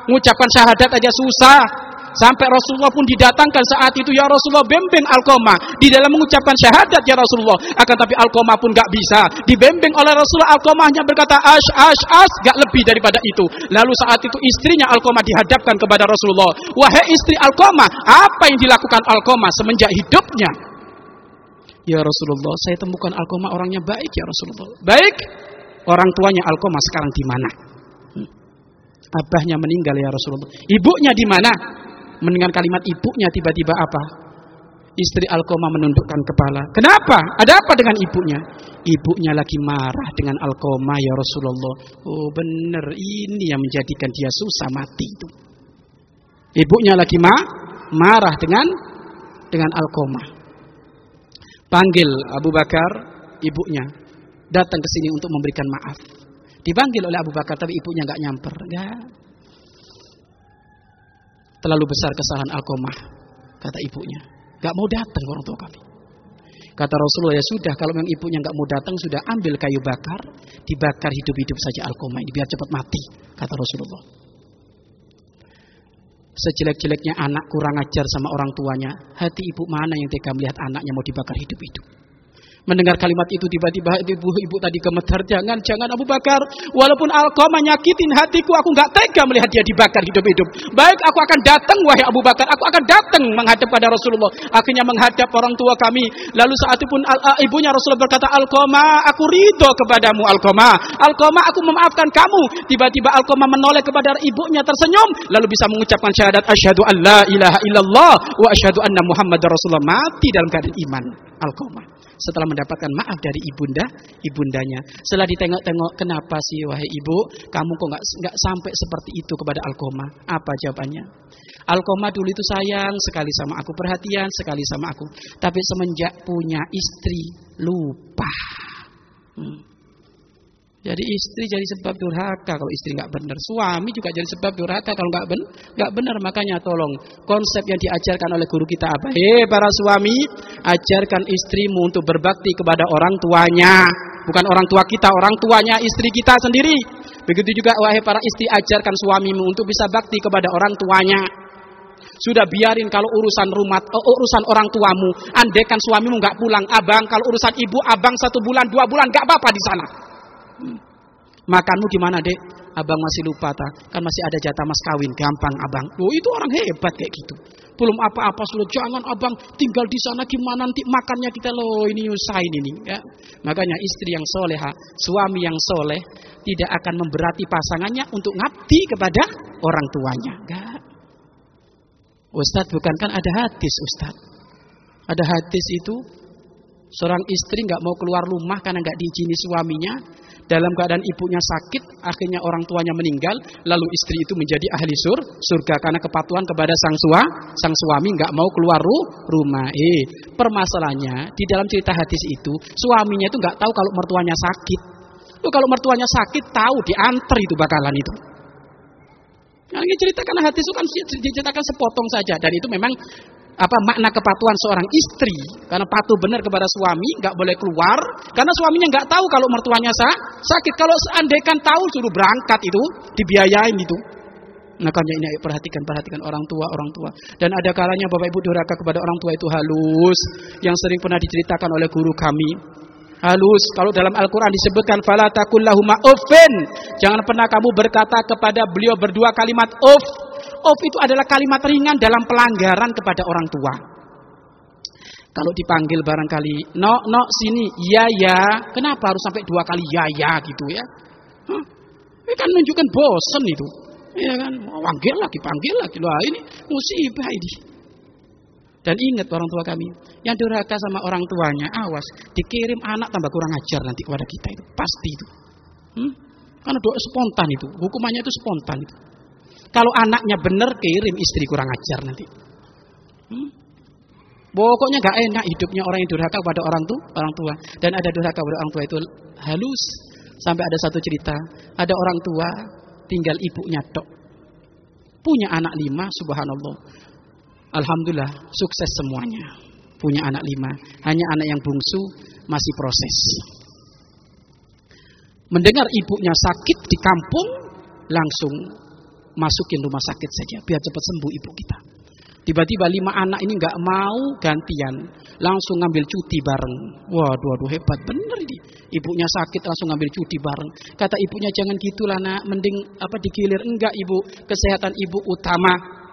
Mengucapkan syahadat aja susah. Sampai Rasulullah pun didatangkan saat itu ya Rasulullah bimbing Alkoma di dalam mengucapkan syahadat ya Rasulullah. Akan tapi Alkoma pun gak bisa. Dibimbing oleh Rasulullah Alkoma hanya berkata ash ash ash gak lebih daripada itu. Lalu saat itu istrinya Alkoma dihadapkan kepada Rasulullah. Wahai istri Alkoma, apa yang dilakukan Alkoma semenjak hidupnya? Ya Rasulullah, saya temukan Alkoma orangnya baik ya Rasulullah. Baik. Orang tuanya Alkoma sekarang di mana? Hmm. Abahnya meninggal ya Rasulullah. Ibunya di mana? Mendengar kalimat ibunya tiba-tiba apa? Istri Alkoma menundukkan kepala. Kenapa? Ada apa dengan ibunya? Ibunya lagi marah dengan Alkoma ya Rasulullah. Oh benar, ini yang menjadikan dia susah mati itu. Ibunya lagi ma marah dengan dengan Alkoma. Panggil Abu Bakar, ibunya datang ke sini untuk memberikan maaf. Dipanggil oleh Abu Bakar tapi ibunya nggak nyamper. Enggak. Terlalu besar kesalahan Alkomah, kata ibunya. Gak mau datang orang tua kami. Kata Rasulullah ya sudah kalau memang ibunya nggak mau datang sudah ambil kayu bakar dibakar hidup-hidup saja Alkomah ini biar cepat mati kata Rasulullah. Sejelek-jeleknya anak kurang ajar sama orang tuanya, hati ibu mana yang tega melihat anaknya mau dibakar hidup-hidup? Mendengar kalimat itu tiba-tiba ibu-ibu tadi gemetar. Jangan, jangan Abu Bakar. Walaupun Alqamah nyakitin hatiku, aku nggak tega melihat dia dibakar hidup-hidup. Baik, aku akan datang wahai Abu Bakar. Aku akan datang menghadap pada Rasulullah. Akhirnya menghadap orang tua kami. Lalu saat itu pun uh, ibunya Rasulullah berkata, Alqamah, aku ridho kepadamu Alqamah. Alqamah, aku memaafkan kamu. Tiba-tiba Alqamah menoleh kepada ibunya tersenyum. Lalu bisa mengucapkan syahadat asyhadu an la ilaha illallah wa asyhadu anna Muhammad Rasulullah mati dalam keadaan iman. Alqamah setelah mendapatkan maaf dari ibunda ibundanya. Setelah ditengok-tengok, kenapa sih wahai ibu, kamu kok nggak nggak sampai seperti itu kepada Alkoma? Apa jawabannya? Alkoma dulu itu sayang sekali sama aku, perhatian sekali sama aku. Tapi semenjak punya istri, lupa. Hmm. Jadi istri jadi sebab durhaka kalau istri nggak benar. Suami juga jadi sebab durhaka kalau nggak ben nggak benar. Makanya tolong konsep yang diajarkan oleh guru kita apa? Hei para suami, ajarkan istrimu untuk berbakti kepada orang tuanya. Bukan orang tua kita, orang tuanya istri kita sendiri. Begitu juga wahai para istri ajarkan suamimu untuk bisa bakti kepada orang tuanya. Sudah biarin kalau urusan rumah, uh, urusan orang tuamu, andekan suamimu nggak pulang, abang. Kalau urusan ibu, abang satu bulan, dua bulan nggak apa-apa di sana. Makanmu di mana, Dek? Abang masih lupa ta? Kan masih ada jatah mas kawin, gampang Abang. Oh, itu orang hebat kayak gitu. Belum apa-apa sudah jangan Abang tinggal di sana gimana nanti makannya kita loh ini nyusahin ini, ya. Makanya istri yang soleha, suami yang soleh tidak akan memberati pasangannya untuk ngabdi kepada orang tuanya. Enggak. Ustadz bukan kan ada hadis Ustadz. Ada hadis itu seorang istri nggak mau keluar rumah karena nggak diizini suaminya, dalam keadaan ibunya sakit, akhirnya orang tuanya meninggal, lalu istri itu menjadi ahli sur, surga karena kepatuhan kepada sang sua, sang suami nggak mau keluar ru, rumah. Eh, permasalahannya di dalam cerita hadis itu, suaminya itu nggak tahu kalau mertuanya sakit. Tuh kalau mertuanya sakit tahu diantar itu bakalan itu. Nah, ini ceritakan hadis itu kan diceritakan sepotong saja dan itu memang apa makna kepatuhan seorang istri karena patuh benar kepada suami nggak boleh keluar karena suaminya nggak tahu kalau mertuanya sah, sakit. Kalau seandainya tahu suruh berangkat itu dibiayain itu. Makanya ini perhatikan perhatikan orang tua orang tua. Dan ada kalanya bapak ibu durhaka kepada orang tua itu halus yang sering pernah diceritakan oleh guru kami. Halus. Kalau dalam Al-Quran disebutkan fala uffin. Jangan pernah kamu berkata kepada beliau berdua kalimat uff off itu adalah kalimat ringan dalam pelanggaran kepada orang tua. Kalau dipanggil barangkali, no, no, sini, ya, ya. Kenapa harus sampai dua kali ya, ya gitu ya? Hah? Ini kan menunjukkan bosen itu. Ya kan, panggil lagi, panggil lagi. Wah ini musibah ini. Dan ingat orang tua kami, yang durhaka sama orang tuanya, awas, dikirim anak tambah kurang ajar nanti kepada kita itu, pasti itu. Hmm? Karena doa spontan itu, hukumannya itu spontan itu. Kalau anaknya benar kirim istri kurang ajar nanti. Hmm? Pokoknya gak enak hidupnya orang yang durhaka pada orang tua, orang tua. Dan ada durhaka pada orang tua itu halus. Sampai ada satu cerita, ada orang tua tinggal ibunya tok. Punya anak lima, subhanallah. Alhamdulillah, sukses semuanya. Punya anak lima. Hanya anak yang bungsu masih proses. Mendengar ibunya sakit di kampung, langsung masukin rumah sakit saja biar cepat sembuh ibu kita. Tiba-tiba lima anak ini nggak mau gantian, langsung ngambil cuti bareng. Waduh, waduh hebat bener ini. Ibunya sakit langsung ngambil cuti bareng. Kata ibunya jangan gitulah nak, mending apa digilir enggak ibu, kesehatan ibu utama.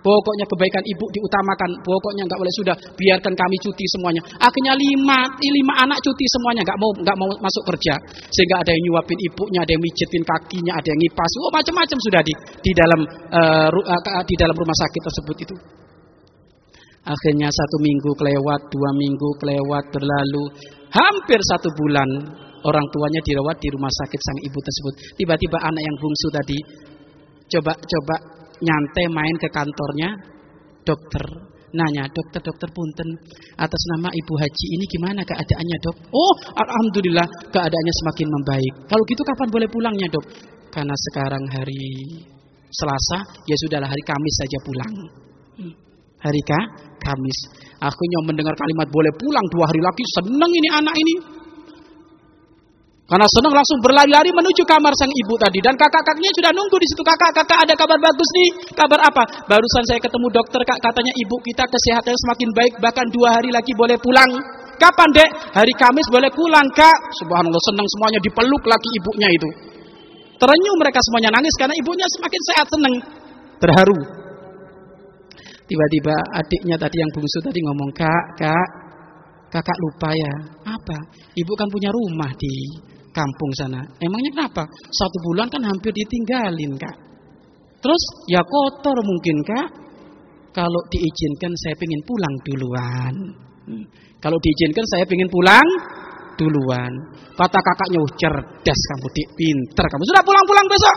Pokoknya kebaikan ibu diutamakan. Pokoknya nggak boleh sudah biarkan kami cuti semuanya. Akhirnya lima, lima anak cuti semuanya nggak mau nggak mau masuk kerja. Sehingga ada yang nyuapin ibunya, ada yang mijitin kakinya, ada yang ngipas. Oh macam-macam sudah di di dalam uh, di dalam rumah sakit tersebut itu. Akhirnya satu minggu kelewat, dua minggu kelewat berlalu, hampir satu bulan orang tuanya dirawat di rumah sakit sang ibu tersebut. Tiba-tiba anak yang bungsu tadi coba-coba nyantai main ke kantornya dokter. Nanya, dokter, dokter punten, atas nama Ibu Haji ini gimana keadaannya dok? Oh, Alhamdulillah keadaannya semakin membaik. Kalau gitu kapan boleh pulangnya dok? Karena sekarang hari Selasa, ya sudahlah hari Kamis saja pulang. Hari Ka, Kamis. Akhirnya mendengar kalimat boleh pulang dua hari lagi, senang ini anak ini. Karena senang langsung berlari-lari menuju kamar sang ibu tadi. Dan kakak-kakaknya sudah nunggu di situ. Kakak, kakak ada kabar bagus nih. Kabar apa? Barusan saya ketemu dokter kak. Katanya ibu kita kesehatannya semakin baik. Bahkan dua hari lagi boleh pulang. Kapan dek? Hari Kamis boleh pulang kak. Subhanallah senang semuanya dipeluk lagi ibunya itu. Terenyuh mereka semuanya nangis karena ibunya semakin sehat senang. Terharu. Tiba-tiba adiknya tadi yang bungsu tadi ngomong, kak, kak, kakak lupa ya. Apa? Ibu kan punya rumah di kampung sana. Emangnya kenapa? Satu bulan kan hampir ditinggalin kak. Terus ya kotor mungkin kak. Kalau diizinkan saya ingin pulang duluan. Hmm. Kalau diizinkan saya ingin pulang duluan. Kata kakaknya, oh, cerdas kamu, dik, pinter kamu. Sudah pulang-pulang besok.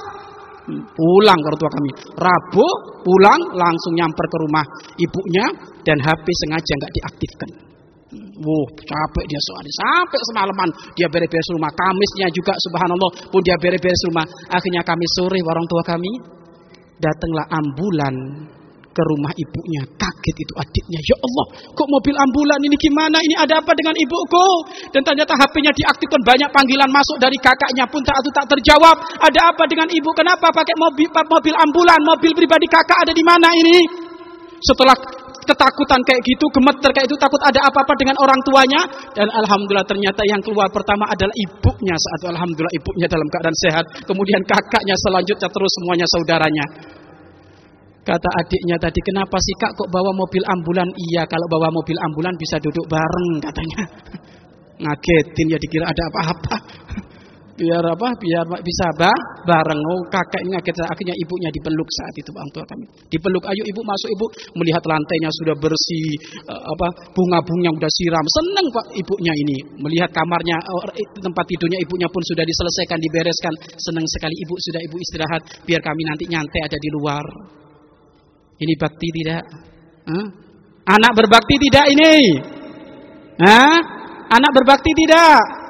Hmm. Pulang ke tua kami. Rabu pulang langsung nyamper ke rumah ibunya dan HP sengaja nggak diaktifkan. Wuh, capek dia soalnya sampai semalaman dia beres-beres rumah. Kamisnya juga subhanallah pun dia beres-beres rumah. Akhirnya kami sore orang tua kami datanglah ambulan ke rumah ibunya. Kaget itu adiknya. Ya Allah, kok mobil ambulan ini gimana? Ini ada apa dengan ibuku? Dan ternyata HP-nya diaktifkan banyak panggilan masuk dari kakaknya pun tak tak terjawab. Ada apa dengan ibu? Kenapa pakai mobil mobil ambulan? Mobil pribadi kakak ada di mana ini? Setelah ketakutan kayak gitu, gemeter kayak itu, takut ada apa-apa dengan orang tuanya. Dan alhamdulillah ternyata yang keluar pertama adalah ibunya saat. Alhamdulillah ibunya dalam keadaan sehat. Kemudian kakaknya selanjutnya terus semuanya saudaranya. Kata adiknya tadi, kenapa sih kak kok bawa mobil ambulan? Iya, kalau bawa mobil ambulan bisa duduk bareng katanya. [LAUGHS] Ngagetin ya dikira ada apa-apa biar apa? Biar bisa bah bareng. Oh kakak ini akhirnya, ibunya dipeluk saat itu orang tua kami. Dipeluk ayo ibu masuk ibu. Melihat lantainya sudah bersih uh, apa bunga-bunga sudah siram. Senang pak ibunya ini. Melihat kamarnya uh, tempat tidurnya ibunya pun sudah diselesaikan dibereskan. Senang sekali ibu sudah ibu istirahat. Biar kami nanti nyantai ada di luar. Ini bakti tidak? Huh? anak berbakti tidak ini? Hah? anak berbakti tidak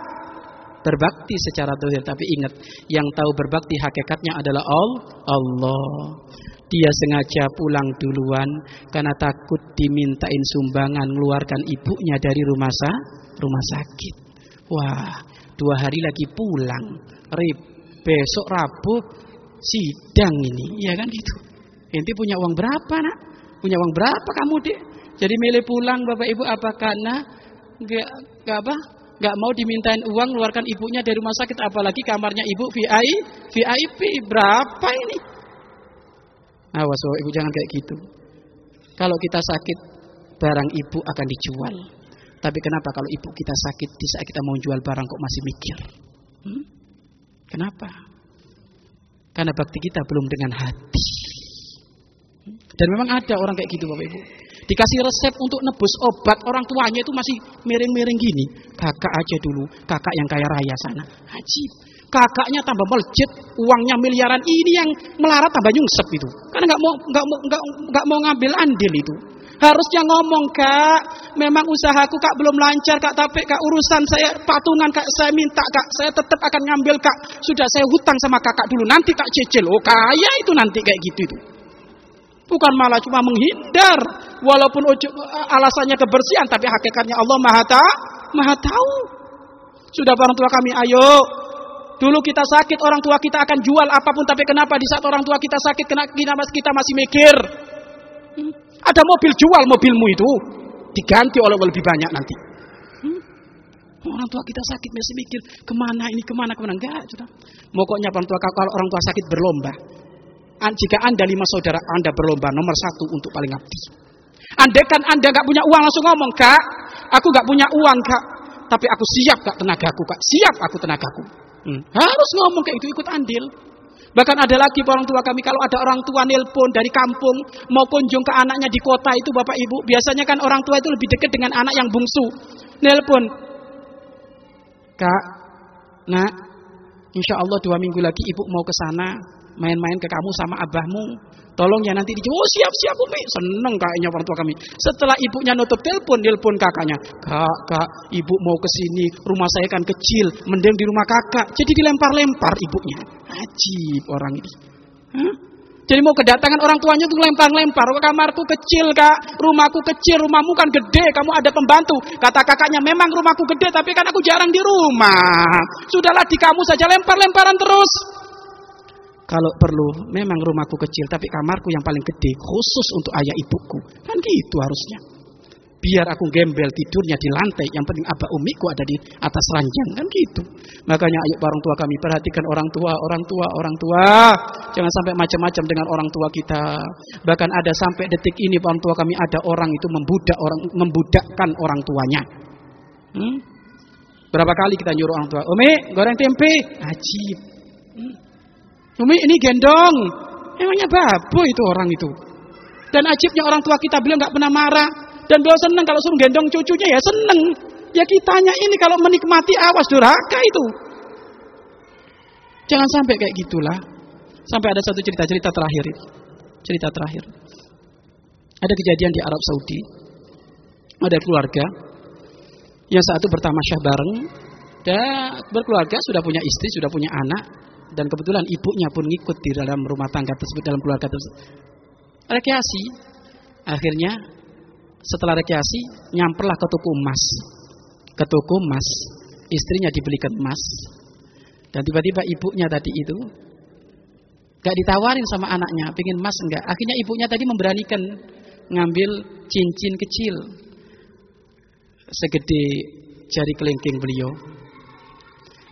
berbakti secara zahir tapi ingat yang tahu berbakti hakikatnya adalah Allah. Dia sengaja pulang duluan karena takut dimintain sumbangan mengeluarkan ibunya dari rumah sa rumah sakit. Wah dua hari lagi pulang. Rib, besok Rabu sidang ini. Ya kan gitu? Inti punya uang berapa nak? Punya uang berapa kamu dek jadi milih pulang bapak ibu apa karena nggak nggak apa nggak mau dimintain uang keluarkan ibunya dari rumah sakit apalagi kamarnya ibu VI VIP berapa ini? Awas oh, ibu jangan kayak gitu. Kalau kita sakit barang ibu akan dijual. Tapi kenapa kalau ibu kita sakit di saat kita mau jual barang kok masih mikir? Hmm? kenapa? Karena bakti kita belum dengan hati. Dan memang ada orang kayak gitu Bapak Ibu Dikasih resep untuk nebus obat orang tuanya itu masih miring-miring gini. Kakak aja dulu, kakak yang kaya raya sana. Haji. Kakaknya tambah melejit, uangnya miliaran. Ini yang melarat tambah nyungsep itu. Karena nggak mau nggak mau nggak mau ngambil andil itu. Harusnya ngomong kak, memang usahaku kak belum lancar kak, tapi kak urusan saya patungan kak, saya minta kak, saya tetap akan ngambil kak. Sudah saya hutang sama kakak dulu, nanti tak cicil. Oh kaya itu nanti kayak gitu itu. Bukan malah cuma menghindar. Walaupun alasannya kebersihan. Tapi hakikatnya Allah maha, ta, maha tahu. Sudah orang tua kami ayo. Dulu kita sakit orang tua kita akan jual apa pun. Tapi kenapa di saat orang tua kita sakit kita, kita masih mikir. Hmm? Ada mobil jual mobilmu itu. Diganti oleh lebih banyak nanti. Hmm? Orang tua kita sakit masih mikir ke mana ini ke mana ke mana enggak sudah. Pokoknya orang tua kalau orang tua sakit berlomba. Jika anda lima saudara anda berlomba nomor satu untuk paling abdi. Andaikan anda nggak punya uang langsung ngomong kak, aku nggak punya uang kak, tapi aku siap kak tenagaku kak, siap aku tenagaku. Hmm. Harus ngomong kayak itu ikut andil. Bahkan ada lagi orang tua kami kalau ada orang tua nelpon dari kampung mau kunjung ke anaknya di kota itu Bapak Ibu, biasanya kan orang tua itu lebih dekat dengan anak yang bungsu. Nelpon. Kak, nak, insya Allah dua minggu lagi ibu mau ke sana main-main ke kamu sama abahmu. Tolong ya nanti dijawab. Oh siap siap Umi. Seneng kayaknya orang tua kami. Setelah ibunya nutup telepon, telepon kakaknya. Kak, kak, ibu mau ke sini. Rumah saya kan kecil. Mending di rumah kakak. Jadi dilempar-lempar ibunya. Ajib orang ini. Hah? Jadi mau kedatangan orang tuanya tuh lempar-lempar. Kamarku kecil kak, rumahku kecil, rumahmu kan gede, kamu ada pembantu. Kata kakaknya, memang rumahku gede, tapi kan aku jarang di rumah. Sudahlah di kamu saja lempar-lemparan terus. Kalau perlu, memang rumahku kecil, tapi kamarku yang paling gede, khusus untuk ayah ibuku. Kan gitu harusnya. Biar aku gembel tidurnya di lantai, yang penting abah umiku ada di atas ranjang. Kan gitu. Makanya ayo orang tua kami, perhatikan orang tua, orang tua, orang tua. Jangan sampai macam-macam dengan orang tua kita. Bahkan ada sampai detik ini orang tua kami ada orang itu membudak orang membudakkan orang tuanya. Hmm? Berapa kali kita nyuruh orang tua, Umi goreng tempe, ajib. Hmm? Umi ini gendong. Emangnya babu itu orang itu. Dan ajibnya orang tua kita beliau nggak pernah marah. Dan beliau senang kalau suruh gendong cucunya ya senang. Ya kitanya ini kalau menikmati awas durhaka itu. Jangan sampai kayak gitulah. Sampai ada satu cerita-cerita terakhir. Cerita terakhir. Ada kejadian di Arab Saudi. Ada keluarga yang satu bertamasya bareng dan berkeluarga sudah punya istri, sudah punya anak, dan kebetulan ibunya pun ngikut di dalam rumah tangga tersebut dalam keluarga tersebut. Rekreasi. Akhirnya setelah rekreasi nyamperlah ke toko emas. Ke toko emas, istrinya dibelikan emas. Dan tiba-tiba ibunya tadi itu gak ditawarin sama anaknya, pengen emas enggak. Akhirnya ibunya tadi memberanikan ngambil cincin kecil segede jari kelingking beliau.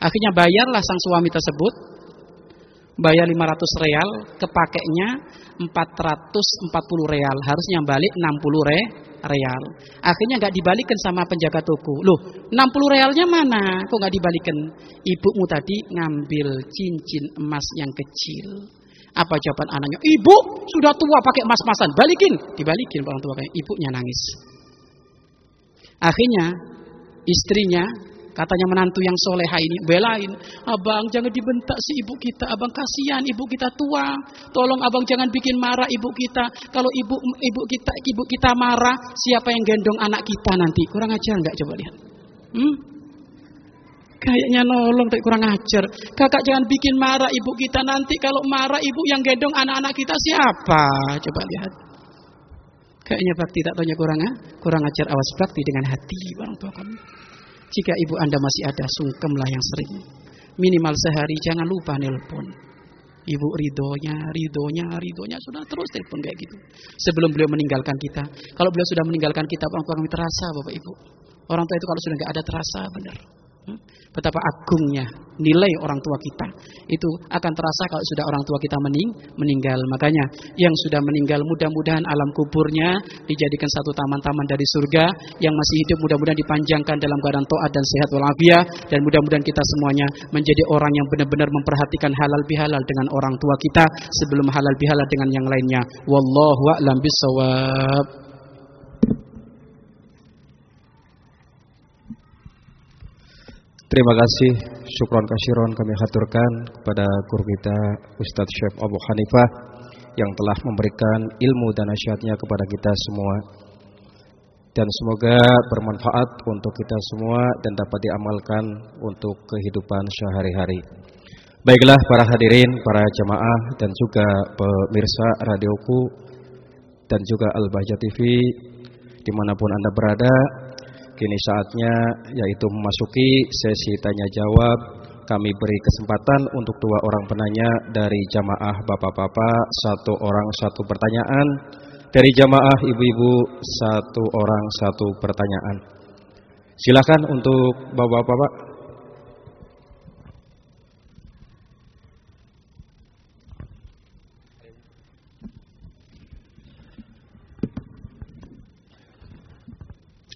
Akhirnya bayarlah sang suami tersebut bayar 500 real, kepakainya 440 real, harusnya balik 60 re, real. Akhirnya nggak dibalikin sama penjaga toko. Loh, 60 realnya mana? Kok nggak dibalikin? Ibumu tadi ngambil cincin emas yang kecil. Apa jawaban anaknya? Ibu sudah tua pakai emas-emasan, balikin. Dibalikin orang tua kayak ibunya nangis. Akhirnya istrinya Katanya menantu yang soleha ini belain, abang jangan dibentak si ibu kita, abang kasihan ibu kita tua, tolong abang jangan bikin marah ibu kita. Kalau ibu ibu kita ibu kita marah, siapa yang gendong anak kita nanti? Kurang ajar nggak coba lihat? Hmm? Kayaknya nolong tapi kurang ajar. Kakak jangan bikin marah ibu kita nanti. Kalau marah ibu yang gendong anak-anak kita siapa? Coba lihat. Kayaknya bakti tak tanya kurang kurang ajar awas bakti dengan hati orang tua kamu. Jika ibu anda masih ada, sungkemlah yang sering. Minimal sehari jangan lupa nelpon. Ibu ridhonya, ridhonya, ridhonya sudah terus telepon kayak gitu. Sebelum beliau meninggalkan kita. Kalau beliau sudah meninggalkan kita, orang tua kami terasa Bapak Ibu. Orang tua itu kalau sudah nggak ada terasa benar. Hmm? Betapa agungnya nilai orang tua kita itu akan terasa kalau sudah orang tua kita mening meninggal. Makanya yang sudah meninggal mudah-mudahan alam kuburnya dijadikan satu taman-taman dari surga. Yang masih hidup mudah-mudahan dipanjangkan dalam keadaan taat dan sehat walafiat dan mudah-mudahan kita semuanya menjadi orang yang benar-benar memperhatikan halal bihalal dengan orang tua kita sebelum halal bihalal dengan yang lainnya. Wallahu a'lam bisawab. Terima kasih syukron kasiron kami haturkan kepada guru kita Ustadz Syekh Abu Hanifah yang telah memberikan ilmu dan nasihatnya kepada kita semua. Dan semoga bermanfaat untuk kita semua dan dapat diamalkan untuk kehidupan sehari-hari. Baiklah para hadirin, para jamaah dan juga pemirsa radioku dan juga Al-Bahjah TV di mana pun Anda berada Kini saatnya yaitu memasuki sesi tanya jawab. Kami beri kesempatan untuk dua orang penanya dari jamaah bapak-bapak, satu orang satu pertanyaan. Dari jamaah ibu-ibu satu orang satu pertanyaan. Silakan untuk bapak-bapak.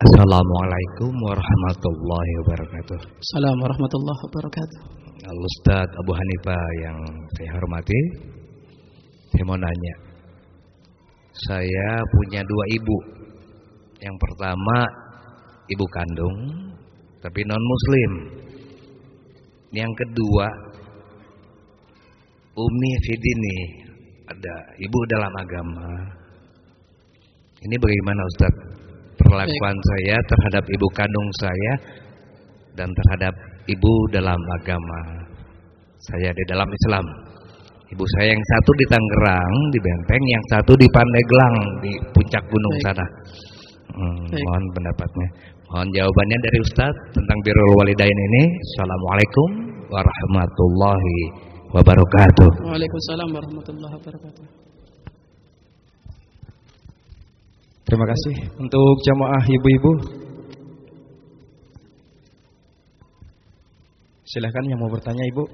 Assalamualaikum warahmatullahi wabarakatuh. Assalamualaikum warahmatullahi wabarakatuh. Al Ustaz Abu Hanifah yang saya hormati, saya mau nanya. Saya punya dua ibu. Yang pertama ibu kandung, tapi non Muslim. Yang kedua Umi Fidini, ada ibu dalam agama. Ini bagaimana Ustaz? Perlakuan saya terhadap ibu kandung saya dan terhadap ibu dalam agama saya di dalam Islam. Ibu saya yang satu di Tangerang di Benteng, yang satu di Pandeglang di puncak gunung Baik. sana. Hmm, mohon pendapatnya. Mohon jawabannya dari Ustadz tentang birrul walidain ini. Assalamualaikum warahmatullahi wabarakatuh. Waalaikumsalam warahmatullahi wabarakatuh. Terima kasih untuk jamaah ibu-ibu. Silahkan yang mau bertanya ibu.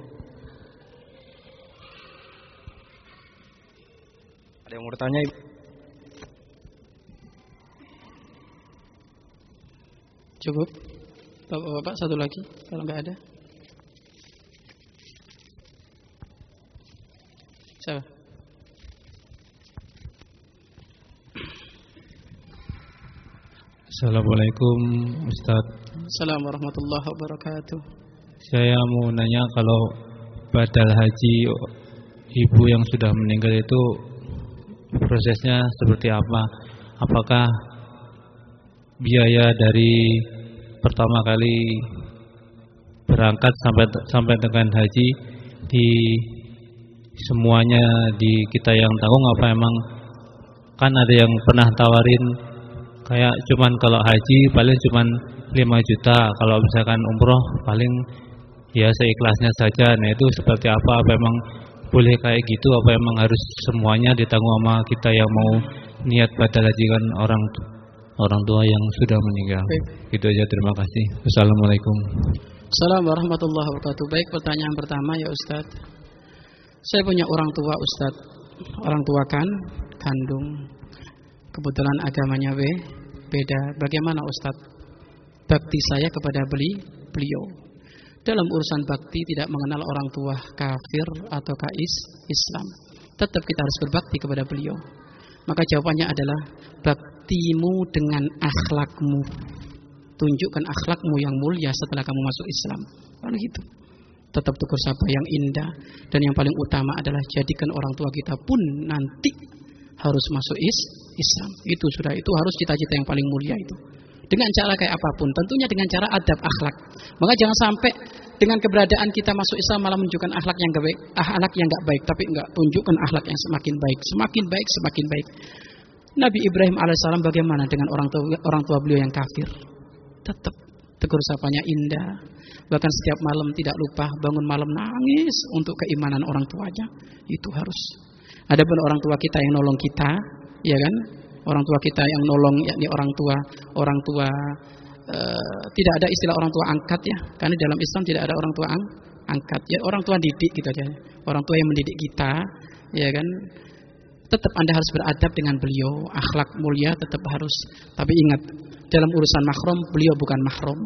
Ada yang mau bertanya ibu? Cukup. Bapak-bapak satu lagi kalau nggak ada. Siapa? Assalamualaikum Ustaz Assalamualaikum warahmatullahi wabarakatuh Saya mau nanya kalau badal haji ibu yang sudah meninggal itu prosesnya seperti apa? Apakah biaya dari pertama kali berangkat sampai sampai dengan haji di semuanya di kita yang tanggung apa emang kan ada yang pernah tawarin Kayak cuman kalau haji paling cuman 5 juta, kalau misalkan umroh paling ya seikhlasnya saja. Nah itu seperti apa? Apa memang boleh kayak gitu? Apa memang harus semuanya ditanggung sama kita yang mau niat badal haji kan orang orang tua yang sudah meninggal. Baik. Itu aja terima kasih. Assalamualaikum. Assalamualaikum warahmatullahi wabarakatuh. Baik pertanyaan pertama ya Ustadz. Saya punya orang tua Ustadz. Orang tua kan kandung. Kebetulan agamanya B beda. Bagaimana Ustadz? Bakti saya kepada beli beliau. Dalam urusan bakti tidak mengenal orang tua kafir atau kais Islam. Tetap kita harus berbakti kepada beliau. Maka jawabannya adalah baktimu dengan akhlakmu. Tunjukkan akhlakmu yang mulia setelah kamu masuk Islam. Kan gitu. Tetap tegur sapa yang indah dan yang paling utama adalah jadikan orang tua kita pun nanti harus masuk is Islam. Itu sudah itu harus cita-cita yang paling mulia itu. Dengan cara kayak apa pun, tentunya dengan cara adab akhlak. Maka jangan sampai dengan keberadaan kita masuk Islam malah menunjukkan akhlak yang gak baik, akhlak yang gak baik, tapi enggak tunjukkan akhlak yang semakin baik, semakin baik, semakin baik. Nabi Ibrahim alaihissalam bagaimana dengan orang tua orang tua beliau yang kafir? Tetap tegur sapanya indah. Bahkan setiap malam tidak lupa bangun malam nangis untuk keimanan orang tuanya. Itu harus. Adapun orang tua kita yang nolong kita, ya kan? Orang tua kita yang nolong yakni orang tua orang tua e, tidak ada istilah orang tua angkat ya. Karena dalam Islam tidak ada orang tua ang, angkat. Ya orang tua didik gitu aja. Orang tua yang mendidik kita, ya kan? Tetap Anda harus beradab dengan beliau, akhlak mulia tetap harus. Tapi ingat, dalam urusan mahram beliau bukan mahram.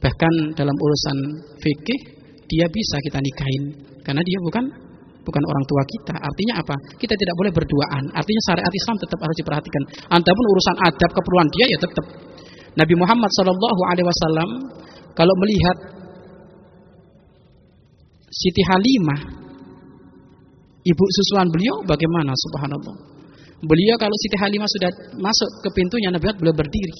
Bahkan dalam urusan fikih dia bisa kita nikahin karena dia bukan bukan orang tua kita. Artinya apa? Kita tidak boleh berduaan. Artinya syariat Islam tetap harus diperhatikan. Antapun urusan adab keperluan dia ya tetap. Nabi Muhammad Shallallahu Alaihi Wasallam kalau melihat Siti Halimah, ibu susuan beliau bagaimana? Subhanallah. Beliau kalau Siti Halimah sudah masuk ke pintunya Nabi Muhammad beliau berdiri.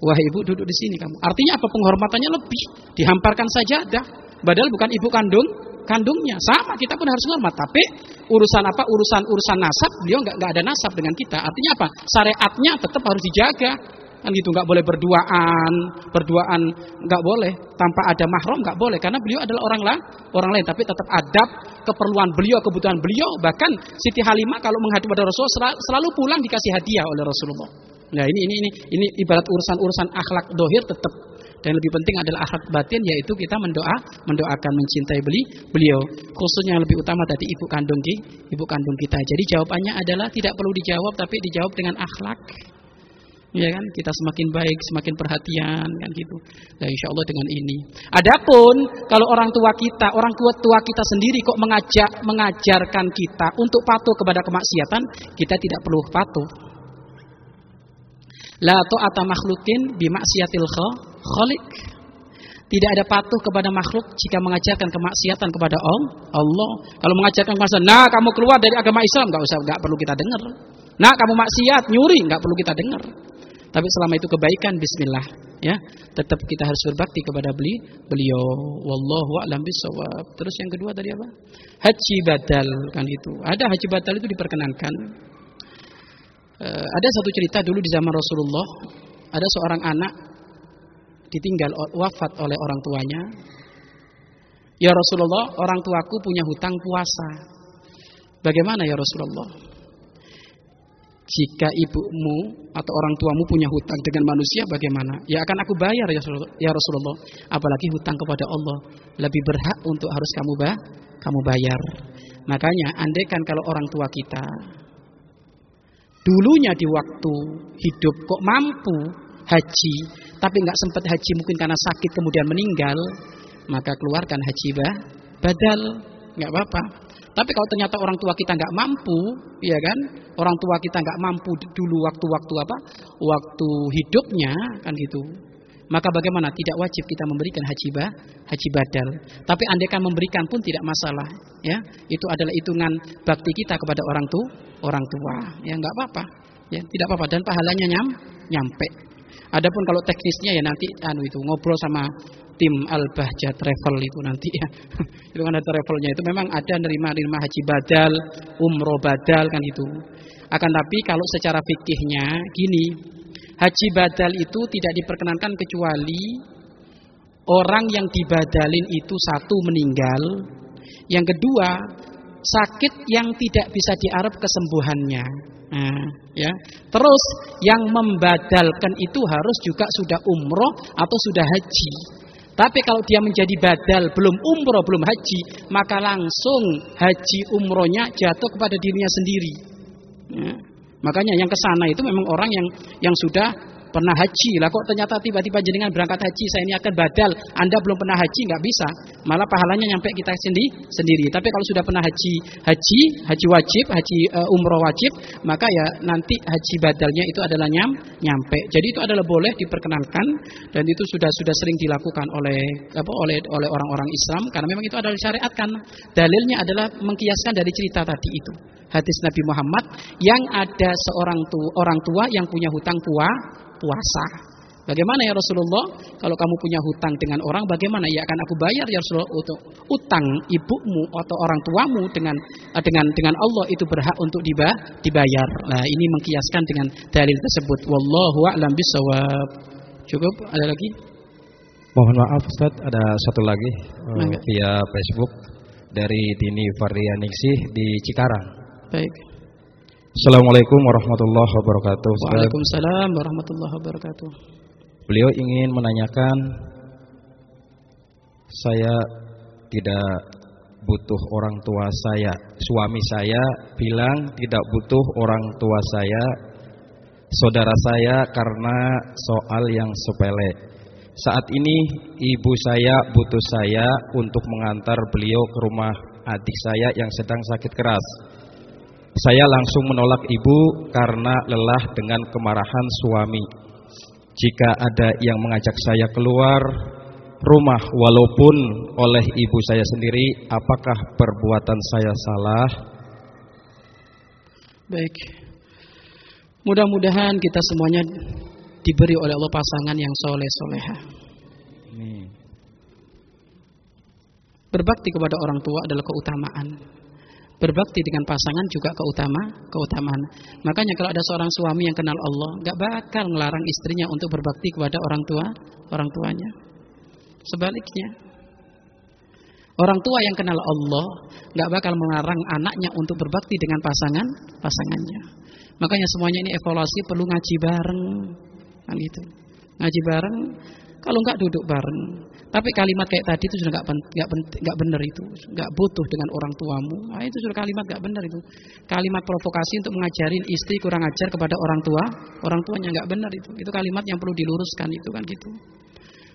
Wahai ibu duduk di sini kamu. Artinya apa penghormatannya lebih. Dihamparkan saja ada. Padahal bukan ibu kandung, kandungnya. Sama kita pun harus hormat. Tapi urusan apa? Urusan urusan nasab beliau nggak nggak ada nasab dengan kita. Artinya apa? Syariatnya tetap harus dijaga. kan gitu nggak boleh berduaan berduaan nggak boleh tanpa ada mahram nggak boleh karena beliau adalah orang lain orang lain tapi tetap adab keperluan beliau kebutuhan beliau bahkan Siti Halimah kalau menghadap pada Rasul selalu pulang dikasih hadiah oleh Rasulullah nah ini ini ini ini ibarat urusan urusan akhlak dohir tetap dan lebih penting adalah akhlak batin yaitu kita mendoa mendoakan mencintai beli beliau. Khususnya yang lebih utama tadi ibu kandung di ibu kandung kita. Jadi jawabannya adalah tidak perlu dijawab tapi dijawab dengan akhlak. Ya kan? Kita semakin baik semakin perhatian kan gitu. Nah insya Allah dengan ini. Adapun kalau orang tua kita orang tua tua kita sendiri kok mengajak mengajarkan kita untuk patuh kepada kemaksiatan kita tidak perlu patuh la ta'ata makhlukin bimaksiatil khaliq tidak ada patuh kepada makhluk jika mengajarkan kemaksiatan kepada Allah. Kalau mengajarkan kemaksiatan, nah kamu keluar dari agama Islam, nggak usah, nggak perlu kita dengar. Nah kamu maksiat, nyuri, nggak perlu kita dengar. Tapi selama itu kebaikan bismillah ya. Tetap kita harus berbakti kepada beli beliau. Wallahu a'lam bishawab. Terus yang kedua tadi apa? Haji badal kan itu. Ada haji badal itu diperkenankan. E, ada satu cerita dulu di zaman Rasulullah, ada seorang anak ditinggal wafat oleh orang tuanya. Ya Rasulullah, orang tuaku punya hutang puasa. Bagaimana ya Rasulullah? jika ibumu atau orang tuamu punya hutang dengan manusia bagaimana? Ya akan aku bayar ya, ya Rasulullah. Apalagi hutang kepada Allah lebih berhak untuk harus kamu bah, kamu bayar. Makanya andaikan kalau orang tua kita dulunya di waktu hidup kok mampu haji, tapi nggak sempat haji mungkin karena sakit kemudian meninggal, maka keluarkan haji bah, badal, nggak apa-apa. Tapi kalau ternyata orang tua kita nggak mampu, ya kan? Orang tua kita nggak mampu dulu waktu-waktu apa? Waktu hidupnya kan gitu. Maka bagaimana? Tidak wajib kita memberikan haji bah, haji badal. Tapi andaikan memberikan pun tidak masalah, ya. Itu adalah hitungan bakti kita kepada orang tua, orang tua. Ya nggak apa-apa, ya tidak apa-apa dan pahalanya nyam, nyampe. Adapun kalau teknisnya ya nanti anu itu ngobrol sama tim Al Bahja Travel itu nanti ya. itu kan ada travelnya itu memang ada nerima-nerima haji badal, umroh badal kan itu. Akan tapi kalau secara fikihnya gini, haji badal itu tidak diperkenankan kecuali orang yang dibadalin itu satu meninggal, yang kedua sakit yang tidak bisa diarep kesembuhannya. Nah, ya. Terus yang membadalkan itu harus juga sudah umroh atau sudah haji. Tapi kalau dia menjadi badal belum umroh belum haji, maka langsung haji umrohnya jatuh kepada dirinya sendiri. Ya. Makanya yang ke sana itu memang orang yang yang sudah pernah haji. Lah kok ternyata tiba-tiba jenengan berangkat haji saya ini akan badal. Anda belum pernah haji nggak bisa. Malah pahalanya nyampe kita sendiri sendiri. Tapi kalau sudah pernah haji haji haji wajib haji uh, umroh wajib maka ya nanti haji badalnya itu adalah nyam nyampe. Jadi itu adalah boleh diperkenankan dan itu sudah sudah sering dilakukan oleh apa oleh oleh orang-orang Islam. Karena memang itu adalah syariat kan dalilnya adalah mengkiaskan dari cerita tadi itu hadis Nabi Muhammad yang ada seorang tu, orang tua yang punya hutang tua puasa. Bagaimana ya Rasulullah? Kalau kamu punya hutang dengan orang, bagaimana? Ya akan aku bayar ya Rasulullah untuk utang ibumu atau orang tuamu dengan eh, dengan dengan Allah itu berhak untuk dibayar. Nah, ini mengkiaskan dengan dalil tersebut. Wallahu a'lam bishawab. Cukup? Ada lagi? Mohon maaf Ustaz, ada satu lagi uh, via Facebook dari Dini Varianingsih di Cikarang. Baik. Assalamualaikum warahmatullahi wabarakatuh. Waalaikumsalam warahmatullahi wabarakatuh. Beliau ingin menanyakan saya tidak butuh orang tua saya. Suami saya bilang tidak butuh orang tua saya, saudara saya karena soal yang sepele. Saat ini ibu saya butuh saya untuk mengantar beliau ke rumah adik saya yang sedang sakit keras. Saya langsung menolak ibu karena lelah dengan kemarahan suami. Jika ada yang mengajak saya keluar rumah walaupun oleh ibu saya sendiri, apakah perbuatan saya salah? Baik. Mudah-mudahan kita semuanya diberi oleh Allah pasangan yang soleh soleha. Berbakti kepada orang tua adalah keutamaan. Berbakti dengan pasangan juga keutama keutamaan. Makanya kalau ada seorang suami yang kenal Allah, nggak bakal ngelarang istrinya untuk berbakti kepada orang tua orang tuanya. Sebaliknya, orang tua yang kenal Allah nggak bakal melarang anaknya untuk berbakti dengan pasangan pasangannya. Makanya semuanya ini evaluasi perlu ngaji bareng, kan gitu. Ngaji bareng, kalau nggak duduk bareng, tapi kalimat kayak tadi itu sudah nggak nggak nggak benar itu, nggak butuh dengan orang tuamu. Nah, itu sudah kalimat nggak benar itu. Kalimat provokasi untuk mengajarin istri kurang ajar kepada orang tua, orang tuanya nggak benar itu. Itu kalimat yang perlu diluruskan itu kan gitu.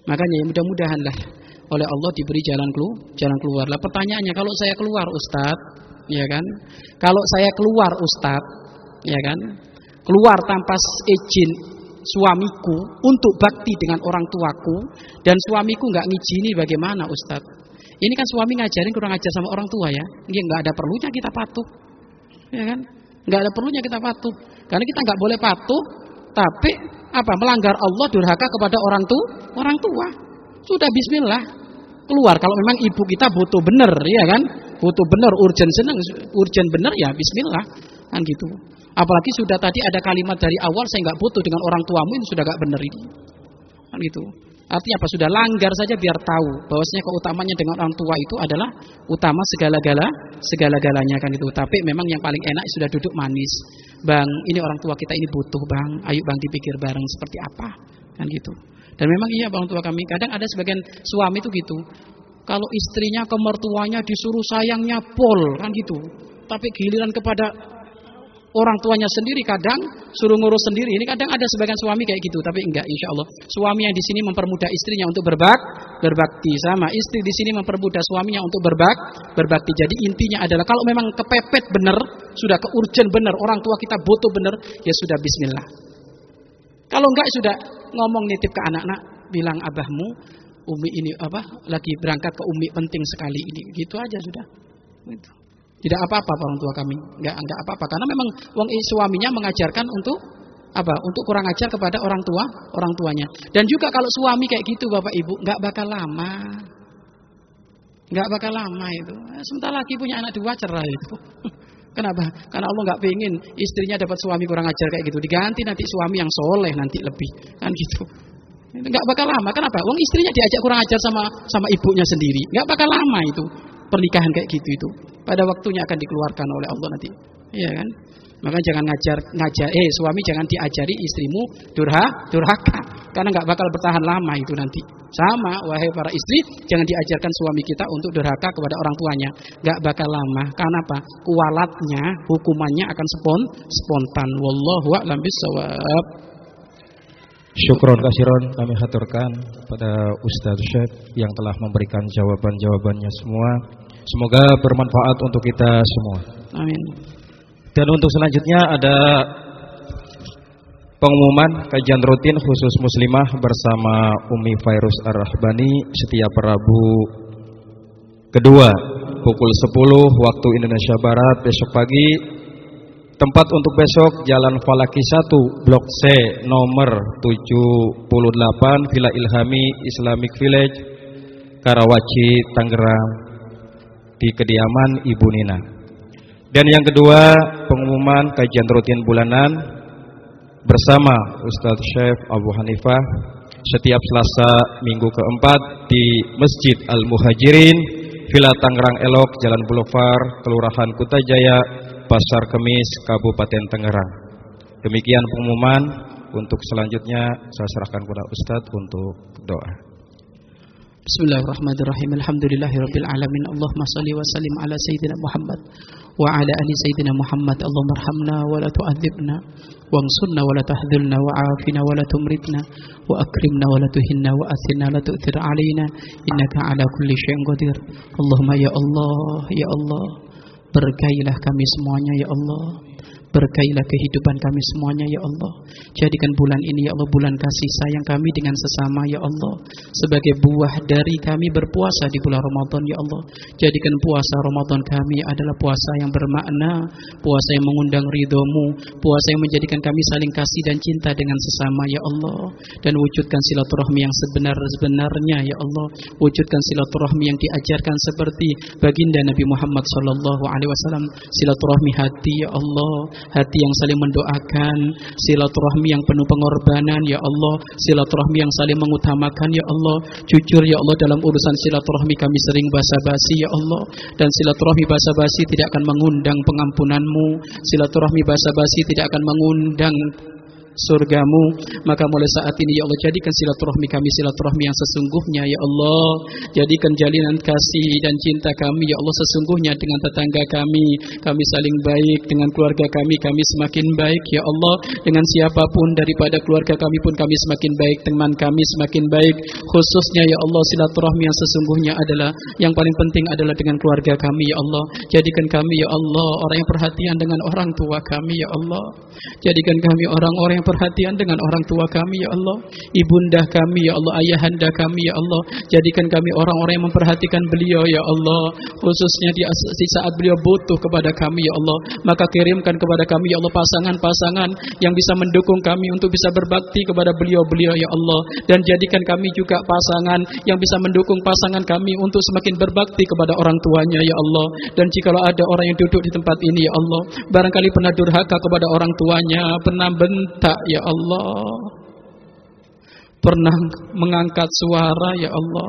Makanya ya mudah-mudahan lah oleh Allah diberi jalan keluar, jalan keluar. Lah pertanyaannya kalau saya keluar Ustadz, ya kan? Kalau saya keluar Ustadz, ya kan? Keluar tanpa izin suamiku untuk bakti dengan orang tuaku dan suamiku nggak ngijini bagaimana Ustadz? Ini kan suami ngajarin kurang ajar sama orang tua ya. Ini nggak ada perlunya kita patuh, ya kan? Nggak ada perlunya kita patuh, karena kita nggak boleh patuh, tapi apa melanggar Allah durhaka kepada orang tua, orang tua. Sudah Bismillah keluar. Kalau memang ibu kita butuh bener, ya kan? Butuh bener, urgent seneng, urgent bener ya Bismillah, kan gitu. Apalagi sudah tadi ada kalimat dari awal saya nggak butuh dengan orang tuamu ini sudah nggak benar ini. Kan gitu. Artinya apa? Sudah langgar saja biar tahu bahwasanya keutamanya dengan orang tua itu adalah utama segala-gala, segala-galanya kan itu. Tapi memang yang paling enak sudah duduk manis. Bang, ini orang tua kita ini butuh, Bang. Ayo Bang dipikir bareng seperti apa. Kan gitu. Dan memang iya orang tua kami. Kadang ada sebagian suami itu gitu. Kalau istrinya ke mertuanya disuruh sayangnya pol kan gitu. Tapi giliran kepada orang tuanya sendiri kadang suruh ngurus sendiri. Ini kadang ada sebagian suami kayak gitu, tapi enggak insya Allah. Suami yang di sini mempermudah istrinya untuk berbak, berbakti sama istri di sini mempermudah suaminya untuk berbak, berbakti. Jadi intinya adalah kalau memang kepepet benar, sudah keurgen benar, orang tua kita butuh benar, ya sudah bismillah. Kalau enggak sudah ngomong nitip ke anak-anak, bilang abahmu, Umi ini apa lagi berangkat ke Umi penting sekali ini, gitu aja sudah. Gitu. Tidak apa-apa orang tua kami, enggak enggak apa-apa karena memang wong suaminya mengajarkan untuk apa? Untuk kurang ajar kepada orang tua, orang tuanya. Dan juga kalau suami kayak gitu Bapak Ibu, enggak bakal lama. Enggak bakal lama itu. Sebentar lagi punya anak dua cerai itu. [LAUGHS] Kenapa? Karena Allah nggak pengen istrinya dapat suami kurang ajar kayak gitu. Diganti nanti suami yang soleh nanti lebih kan gitu. Nggak bakal lama. Kenapa? Wong istrinya diajak kurang ajar sama sama ibunya sendiri. Nggak bakal lama itu pernikahan kayak gitu itu. Pada waktunya akan dikeluarkan oleh Allah nanti. Iya kan? Maka jangan ngajar ngajar eh suami jangan diajari istrimu durha durhaka karena nggak bakal bertahan lama itu nanti. Sama wahai para istri jangan diajarkan suami kita untuk durhaka kepada orang tuanya. nggak bakal lama. Karena apa? Kualatnya hukumannya akan spon spontan. Wallahu a'lam bishawab. Syukron kasiron kami haturkan pada Ustaz Syekh yang telah memberikan jawaban-jawabannya semua. Semoga bermanfaat untuk kita semua. Amin. Dan untuk selanjutnya ada pengumuman kajian rutin khusus muslimah bersama Umi Virus Ar-Rahbani setiap Rabu kedua pukul 10 waktu Indonesia Barat besok pagi Tempat untuk besok Jalan Falaki 1 Blok C nomor 78 Villa Ilhami Islamic Village Karawaci Tangerang di kediaman Ibu Nina. Dan yang kedua pengumuman kajian rutin bulanan bersama Ustadz Syekh Abu Hanifah setiap Selasa minggu keempat di Masjid Al Muhajirin Villa Tangerang Elok Jalan Boulevard Kelurahan Kutajaya Pasar Kemis, Kabupaten Tangerang. Demikian pengumuman. Untuk selanjutnya saya serahkan kepada Ustadz untuk doa. Bismillahirrahmanirrahim. Alhamdulillahirabbil. Allahumma salli wa sallim ala sayyidina Muhammad wa ala ali sayyidina Muhammad. Allahumma arhamna wa la tu'adzibna wansurna wa la tahdhilna wa afina wa la tumritna wa akrimna wa la tuhinna wa athina la tu'thir alaina innaka ala kulli syai'in qadir. Allahumma ya Allah, ya Allah, berkailah kami semuanya ya Allah. Berkailah kehidupan kami semuanya ya Allah. Jadikan bulan ini ya Allah bulan kasih sayang kami dengan sesama ya Allah. Sebagai buah dari kami berpuasa di bulan Ramadan ya Allah. Jadikan puasa Ramadan kami adalah puasa yang bermakna, puasa yang mengundang ridhomu, puasa yang menjadikan kami saling kasih dan cinta dengan sesama ya Allah. Dan wujudkan silaturahmi yang sebenar-benarnya ya Allah. Wujudkan silaturahmi yang diajarkan seperti baginda Nabi Muhammad wasallam. Silaturahmi hati ya Allah hati yang saling mendoakan, silaturahmi yang penuh pengorbanan ya Allah, silaturahmi yang saling mengutamakan ya Allah. Jujur ya Allah dalam urusan silaturahmi kami sering basa-basi ya Allah dan silaturahmi basa-basi tidak akan mengundang pengampunanmu. Silaturahmi basa-basi tidak akan mengundang surgamu maka mulai saat ini ya Allah jadikan silaturahmi kami silaturahmi yang sesungguhnya ya Allah. Jadikan jalinan kasih dan cinta kami ya Allah sesungguhnya dengan tetangga kami. Kami saling baik dengan keluarga kami kami semakin baik ya Allah. Dengan siapa pun daripada keluarga kami pun kami semakin baik. Teman kami semakin baik. Khususnya ya Allah silaturahmi yang sesungguhnya adalah yang paling penting adalah dengan keluarga kami ya Allah. Jadikan kami ya Allah orang yang perhatian dengan orang tua kami ya Allah. Jadikan kami orang-orang yang perhatian dengan orang tua kami ya Allah, ibunda kami ya Allah, ayahanda kami ya Allah. Jadikan kami orang-orang yang memperhatikan beliau ya Allah, khususnya di, saat beliau butuh kepada kami ya Allah. Maka kirimkan kepada kami ya Allah pasangan-pasangan yang bisa mendukung kami untuk bisa berbakti kepada beliau-beliau ya Allah dan jadikan kami juga pasangan yang bisa mendukung pasangan kami untuk semakin berbakti kepada orang tuanya ya Allah. Dan jikalau ada orang yang duduk di tempat ini ya Allah, barangkali pernah durhaka kepada orang tuanya, pernah bentak ya Allah pernah mengangkat suara ya Allah.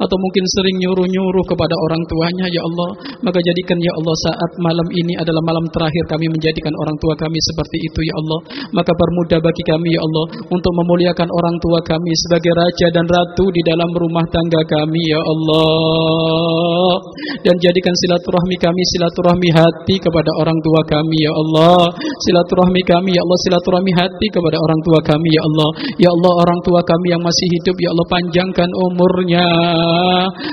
Atau mungkin sering nyuruh-nyuruh kepada orang tuanya ya Allah. Maka jadikan ya Allah saat malam ini adalah malam terakhir kami menjadikan orang tua kami seperti itu ya Allah. Maka permudah bagi kami ya Allah untuk memuliakan orang tua kami sebagai raja dan ratu di dalam rumah tangga kami ya Allah. Dan jadikan silaturahmi kami silaturahmi hati kepada orang tua kami ya Allah. Silaturahmi kami ya Allah silaturahmi hati kepada orang tua kami ya Allah. Ya Allah orang tua kami kami yang masih hidup ya Allah panjangkan umurnya.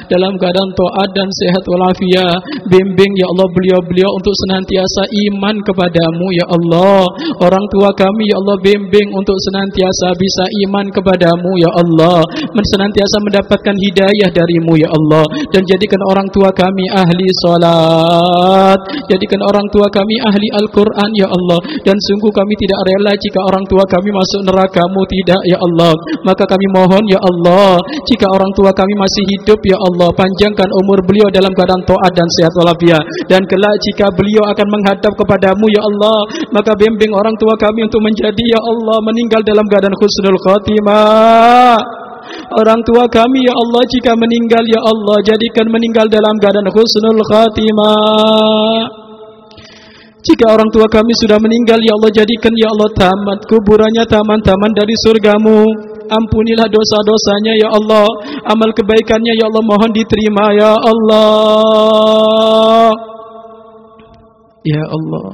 Dalam keadaan taat dan sehat walafiat bimbing ya Allah beliau-beliau untuk senantiasa iman kepadamu ya Allah. Orang tua kami ya Allah bimbing untuk senantiasa bisa iman kepadamu ya Allah. Senantiasa mendapatkan hidayah darimu ya Allah. Dan jadikan orang tua kami ahli salat. Jadikan orang tua kami ahli Al-Quran ya Allah. Dan sungguh kami tidak rela jika orang tua kami masuk nerakamu tidak ya Allah maka kami mohon ya Allah jika orang tua kami masih hidup ya Allah panjangkan umur beliau dalam keadaan taat dan sehat walafiat. Dan kelak jika beliau akan menghadap kepadamu ya Allah maka bimbing orang tua kami untuk menjadi ya Allah meninggal dalam keadaan khusnul khatimah. Orang tua kami ya Allah jika meninggal ya Allah jadikan meninggal dalam keadaan khusnul khatimah jika orang tua kami sudah meninggal ya Allah jadikan ya Allah tamat kuburannya taman-taman dari surgamu. Ampunilah dosa-dosanya ya Allah. Amal kebaikannya ya Allah mohon diterima ya Allah. Ya Allah.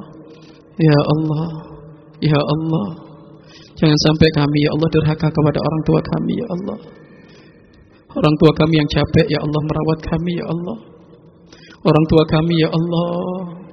Ya Allah. Ya Allah. Jangan sampai kami ya Allah durhaka kepada orang tua kami ya Allah. Orang tua kami yang capek ya Allah merawat kami ya Allah. Orang tua kami ya Allah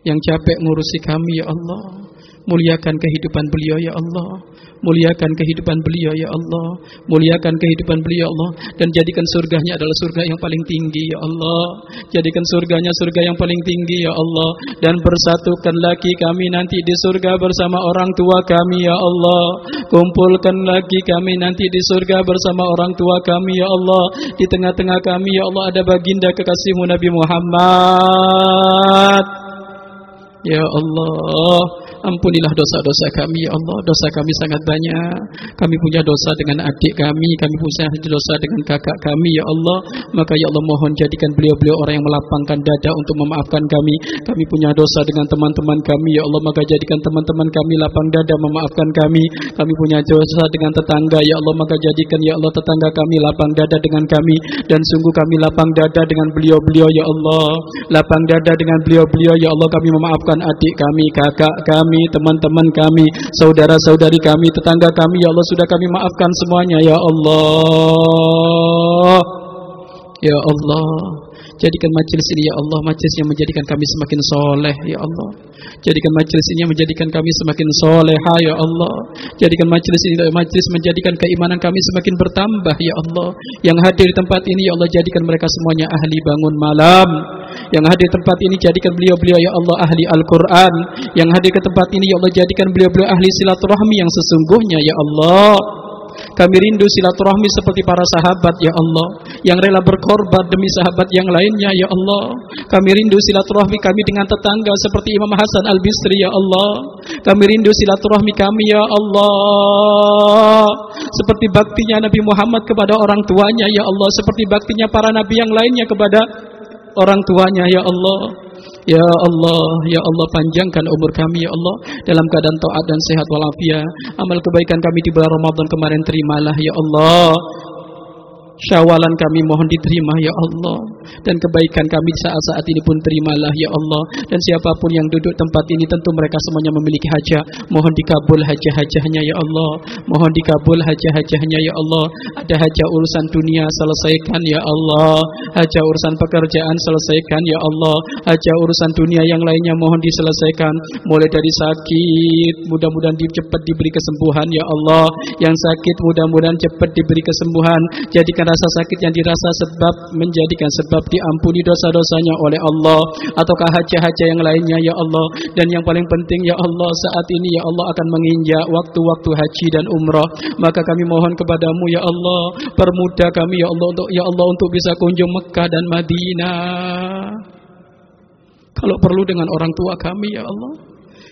Yang capek ngurusi kami ya Allah. Muliakan kehidupan beliau ya Allah. Muliakan kehidupan beliau ya Allah. Muliakan kehidupan beliau ya Allah. Dan jadikan surganya adalah surga yang paling tinggi ya Allah. Jadikan surganya surga yang paling tinggi ya Allah. Dan bersatukan lagi kami nanti di surga bersama orang tua kami ya Allah. Kumpulkan lagi kami nanti di surga bersama orang tua kami ya Allah. Di tengah-tengah kami ya Allah ada baginda kekasihmu Nabi Muhammad Ya Allah Ampunilah dosa-dosa kami ya Allah. Dosa kami sangat banyak. Kami punya dosa dengan adik kami. Kami punya dosa dengan kakak kami ya Allah. Maka ya Allah mohon jadikan beliau-beliau orang yang melapangkan dada untuk memaafkan kami. Kami punya dosa dengan teman-teman kami ya Allah. Maka jadikan teman-teman kami lapang dada memaafkan kami. Kami punya dosa dengan tetangga ya Allah. Maka jadikan ya Allah tetangga kami lapang dada dengan kami. Dan sungguh kami lapang dada dengan beliau-beliau ya Allah. Lapang dada dengan beliau-beliau ya Allah. Kami memaafkan adik kami, kakak kami kami, teman-teman kami, saudara-saudari kami, tetangga kami, ya Allah sudah kami maafkan semuanya, ya Allah. Ya Allah. Jadikan majelis ini ya Allah majelis yang menjadikan kami semakin soleh ya Allah. Jadikan majelis ini yang menjadikan kami semakin soleha ya Allah. Jadikan majelis ini majelis menjadikan keimanan kami semakin bertambah ya Allah. Yang hadir di tempat ini ya Allah jadikan mereka semuanya ahli bangun malam. Yang hadir di tempat ini jadikan beliau-beliau ya Allah ahli Al-Quran. Yang hadir ke tempat ini ya Allah jadikan beliau-beliau ahli silaturahmi yang sesungguhnya ya Allah. Kami rindu silaturahmi seperti para sahabat ya Allah yang rela berkorban demi sahabat yang lainnya ya Allah. Kami rindu silaturahmi kami dengan tetangga seperti Imam Hasan Al-Bisri ya Allah. Kami rindu silaturahmi kami ya Allah. Seperti baktinya Nabi Muhammad kepada orang tuanya ya Allah, seperti baktinya para nabi yang lainnya kepada orang tuanya ya Allah. Ya Allah, Ya Allah panjangkan umur kami Ya Allah dalam keadaan taat dan sehat walafiat. Amal kebaikan kami di bulan Ramadan kemarin terimalah Ya Allah. Syawalan kami mohon diterima ya Allah. Dan kebaikan kami saat-saat ini pun terimalah ya Allah. Dan siapa pun yang duduk tempat ini tentu mereka semuanya memiliki hajat mohon dikabul hajat-hajatnya ya Allah. Mohon dikabul hajat-hajatnya ya Allah. Ada hajat urusan dunia selesaikan ya Allah. Hajat urusan pekerjaan selesaikan ya Allah. Hajat urusan dunia yang lainnya mohon diselesaikan. Mulai dari sakit mudah-mudahan cepat diberi kesembuhan ya Allah. Yang sakit mudah-mudahan cepat diberi kesembuhan. Jadikan rasa sakit yang dirasa sebab menjadikan sebab diampuni dosa-dosanya oleh Allah ataukah haja-haja yang lainnya ya Allah. Dan yang paling penting ya Allah saat ini ya Allah akan menginjak waktu-waktu haji dan umrah. Maka kami mohon kepadamu ya Allah permudah kami ya Allah untuk ya Allah untuk bisa kunjung Mekah dan Madinah. Kalau perlu dengan orang tua kami ya Allah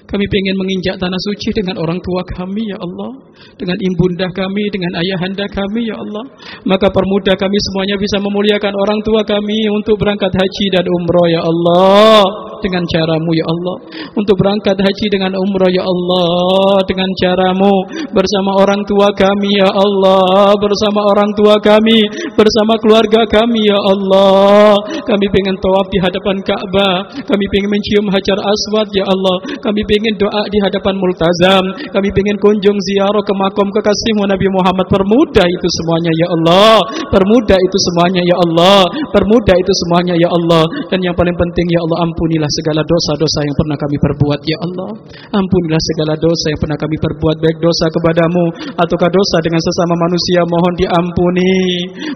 kami ingin menginjak tanah suci dengan orang tua kami ya Allah, dengan ibunda kami, dengan ayahanda kami ya Allah. Maka permudah kami semuanya bisa memuliakan orang tua kami untuk berangkat haji dan umroh ya Allah dengan caramu ya Allah. Untuk berangkat haji dengan umroh ya Allah dengan caramu bersama orang tua kami ya Allah, bersama orang tua kami, bersama keluarga kami ya Allah. Kami ingin tawaf di hadapan Ka'bah, kami ingin mencium hajar aswad ya Allah. Kami ingin ingin doa di hadapan multazam, kami ingin kunjung ziarah ke makam kekasihmu Nabi Muhammad. Permudah itu semuanya ya Allah. Permudah itu semuanya ya Allah. Permudah itu semuanya ya Allah. Dan yang paling penting ya Allah ampunilah segala dosa-dosa yang pernah kami perbuat ya Allah. Ampunilah segala dosa yang pernah kami perbuat baik dosa kepadamu ataukah dosa dengan sesama manusia mohon diampuni.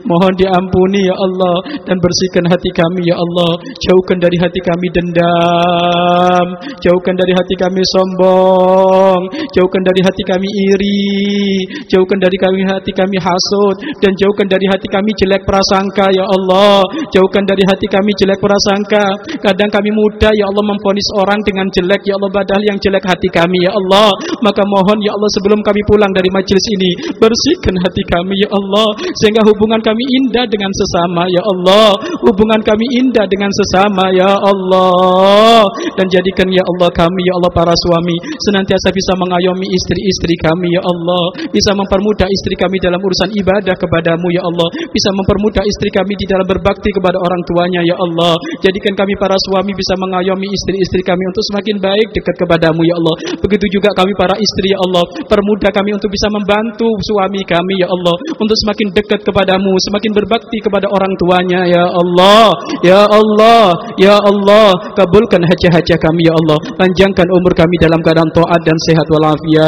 Mohon diampuni ya Allah dan bersihkan hati kami ya Allah. Jauhkan dari hati kami dendam. Jauhkan dari hati kami kami sombong, jauhkan dari hati kami iri, jauhkan dari kami hati kami hasut dan jauhkan dari hati kami jelek prasangka ya Allah, jauhkan dari hati kami jelek prasangka. Kadang kami mudah ya Allah memfonis orang dengan jelek ya Allah padahal yang jelek hati kami ya Allah. Maka mohon ya Allah sebelum kami pulang dari majelis ini bersihkan hati kami ya Allah sehingga hubungan kami indah dengan sesama ya Allah. Hubungan kami indah dengan sesama ya Allah dan jadikan ya Allah kami ya Allah para suami senantiasa bisa mengayomi istri-istri kami ya Allah. Bisa mempermudah istri kami dalam urusan ibadah kepadamu ya Allah. Bisa mempermudah istri kami di dalam berbakti kepada orang tuanya ya Allah. Jadikan kami para suami bisa mengayomi istri-istri kami untuk semakin baik dekat kepadamu ya Allah. Begitu juga kami para istri ya Allah. Permudah kami untuk bisa membantu suami kami ya Allah untuk semakin dekat kepadamu semakin berbakti kepada orang tuanya ya Allah. Ya Allah ya Allah. Kabulkan hajat-hajat kami ya Allah. Panjangkan umur kami dalam keadaan taat dan sehat walafiat.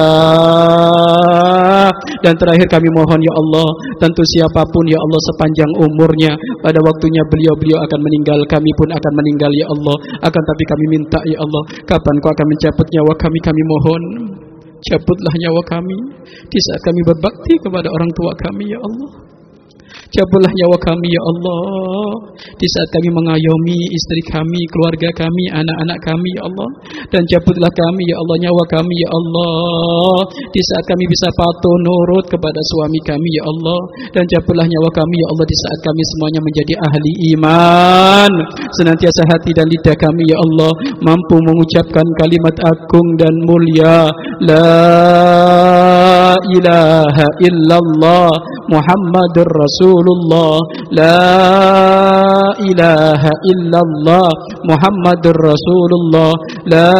Dan terakhir kami mohon ya Allah, tentu siapa pun ya Allah sepanjang umurnya pada waktunya beliau-beliau akan meninggal, kami pun akan meninggal ya Allah. Akan tapi kami minta ya Allah, kapan kau akan mencabut nyawa kami? Kami mohon cabutlah nyawa kami di saat kami berbakti kepada orang tua kami ya Allah. Cabutlah nyawa kami ya Allah. Di saat kami mengayomi istri kami, keluarga kami, anak-anak kami ya Allah. Dan cabutlah kami ya Allah nyawa kami ya Allah. Di saat kami bisa patuh nurut kepada suami kami ya Allah. Dan cabutlah nyawa kami ya Allah Di saat kami semuanya menjadi ahli iman. Senantiasa hati dan lidah kami ya Allah Mampu mengucapkan kalimat agung dan mulia. La ilaha illallah Muhammadur Rasulullah. La ilaha illallah Muhammadur Rasulullah. La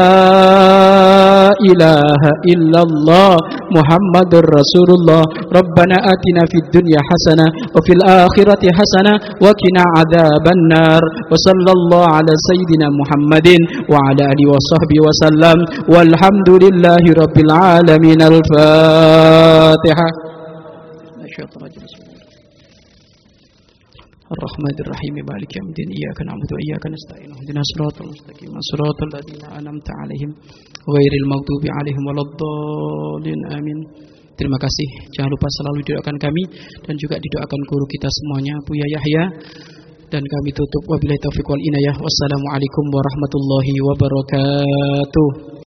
ilaha illallah Muhammadur Rasulullah. Rabbana atina fid dunya hasanah wa fil akhirati hasanah wa qina adzaban nar. Wa sallallahu ala sayyidina Muhammadin wa ala alihi wa sahbihi wa sallam. Walhamdulillahi rabbil alamin. Al-fatihah الفاتحة الرحمن الرحيم مالك يوم الدين إياك نعبد وإياك نستعين اهدنا الصراط المستقيم صراط الذين أنعمت عليهم غير المغضوب عليهم ولا الضالين آمين Terima kasih. Jangan lupa selalu didoakan kami dan juga didoakan guru kita semuanya, Buya Yahya. Dan kami tutup wabillahi taufiq wal inayah. Wassalamualaikum warahmatullahi wabarakatuh.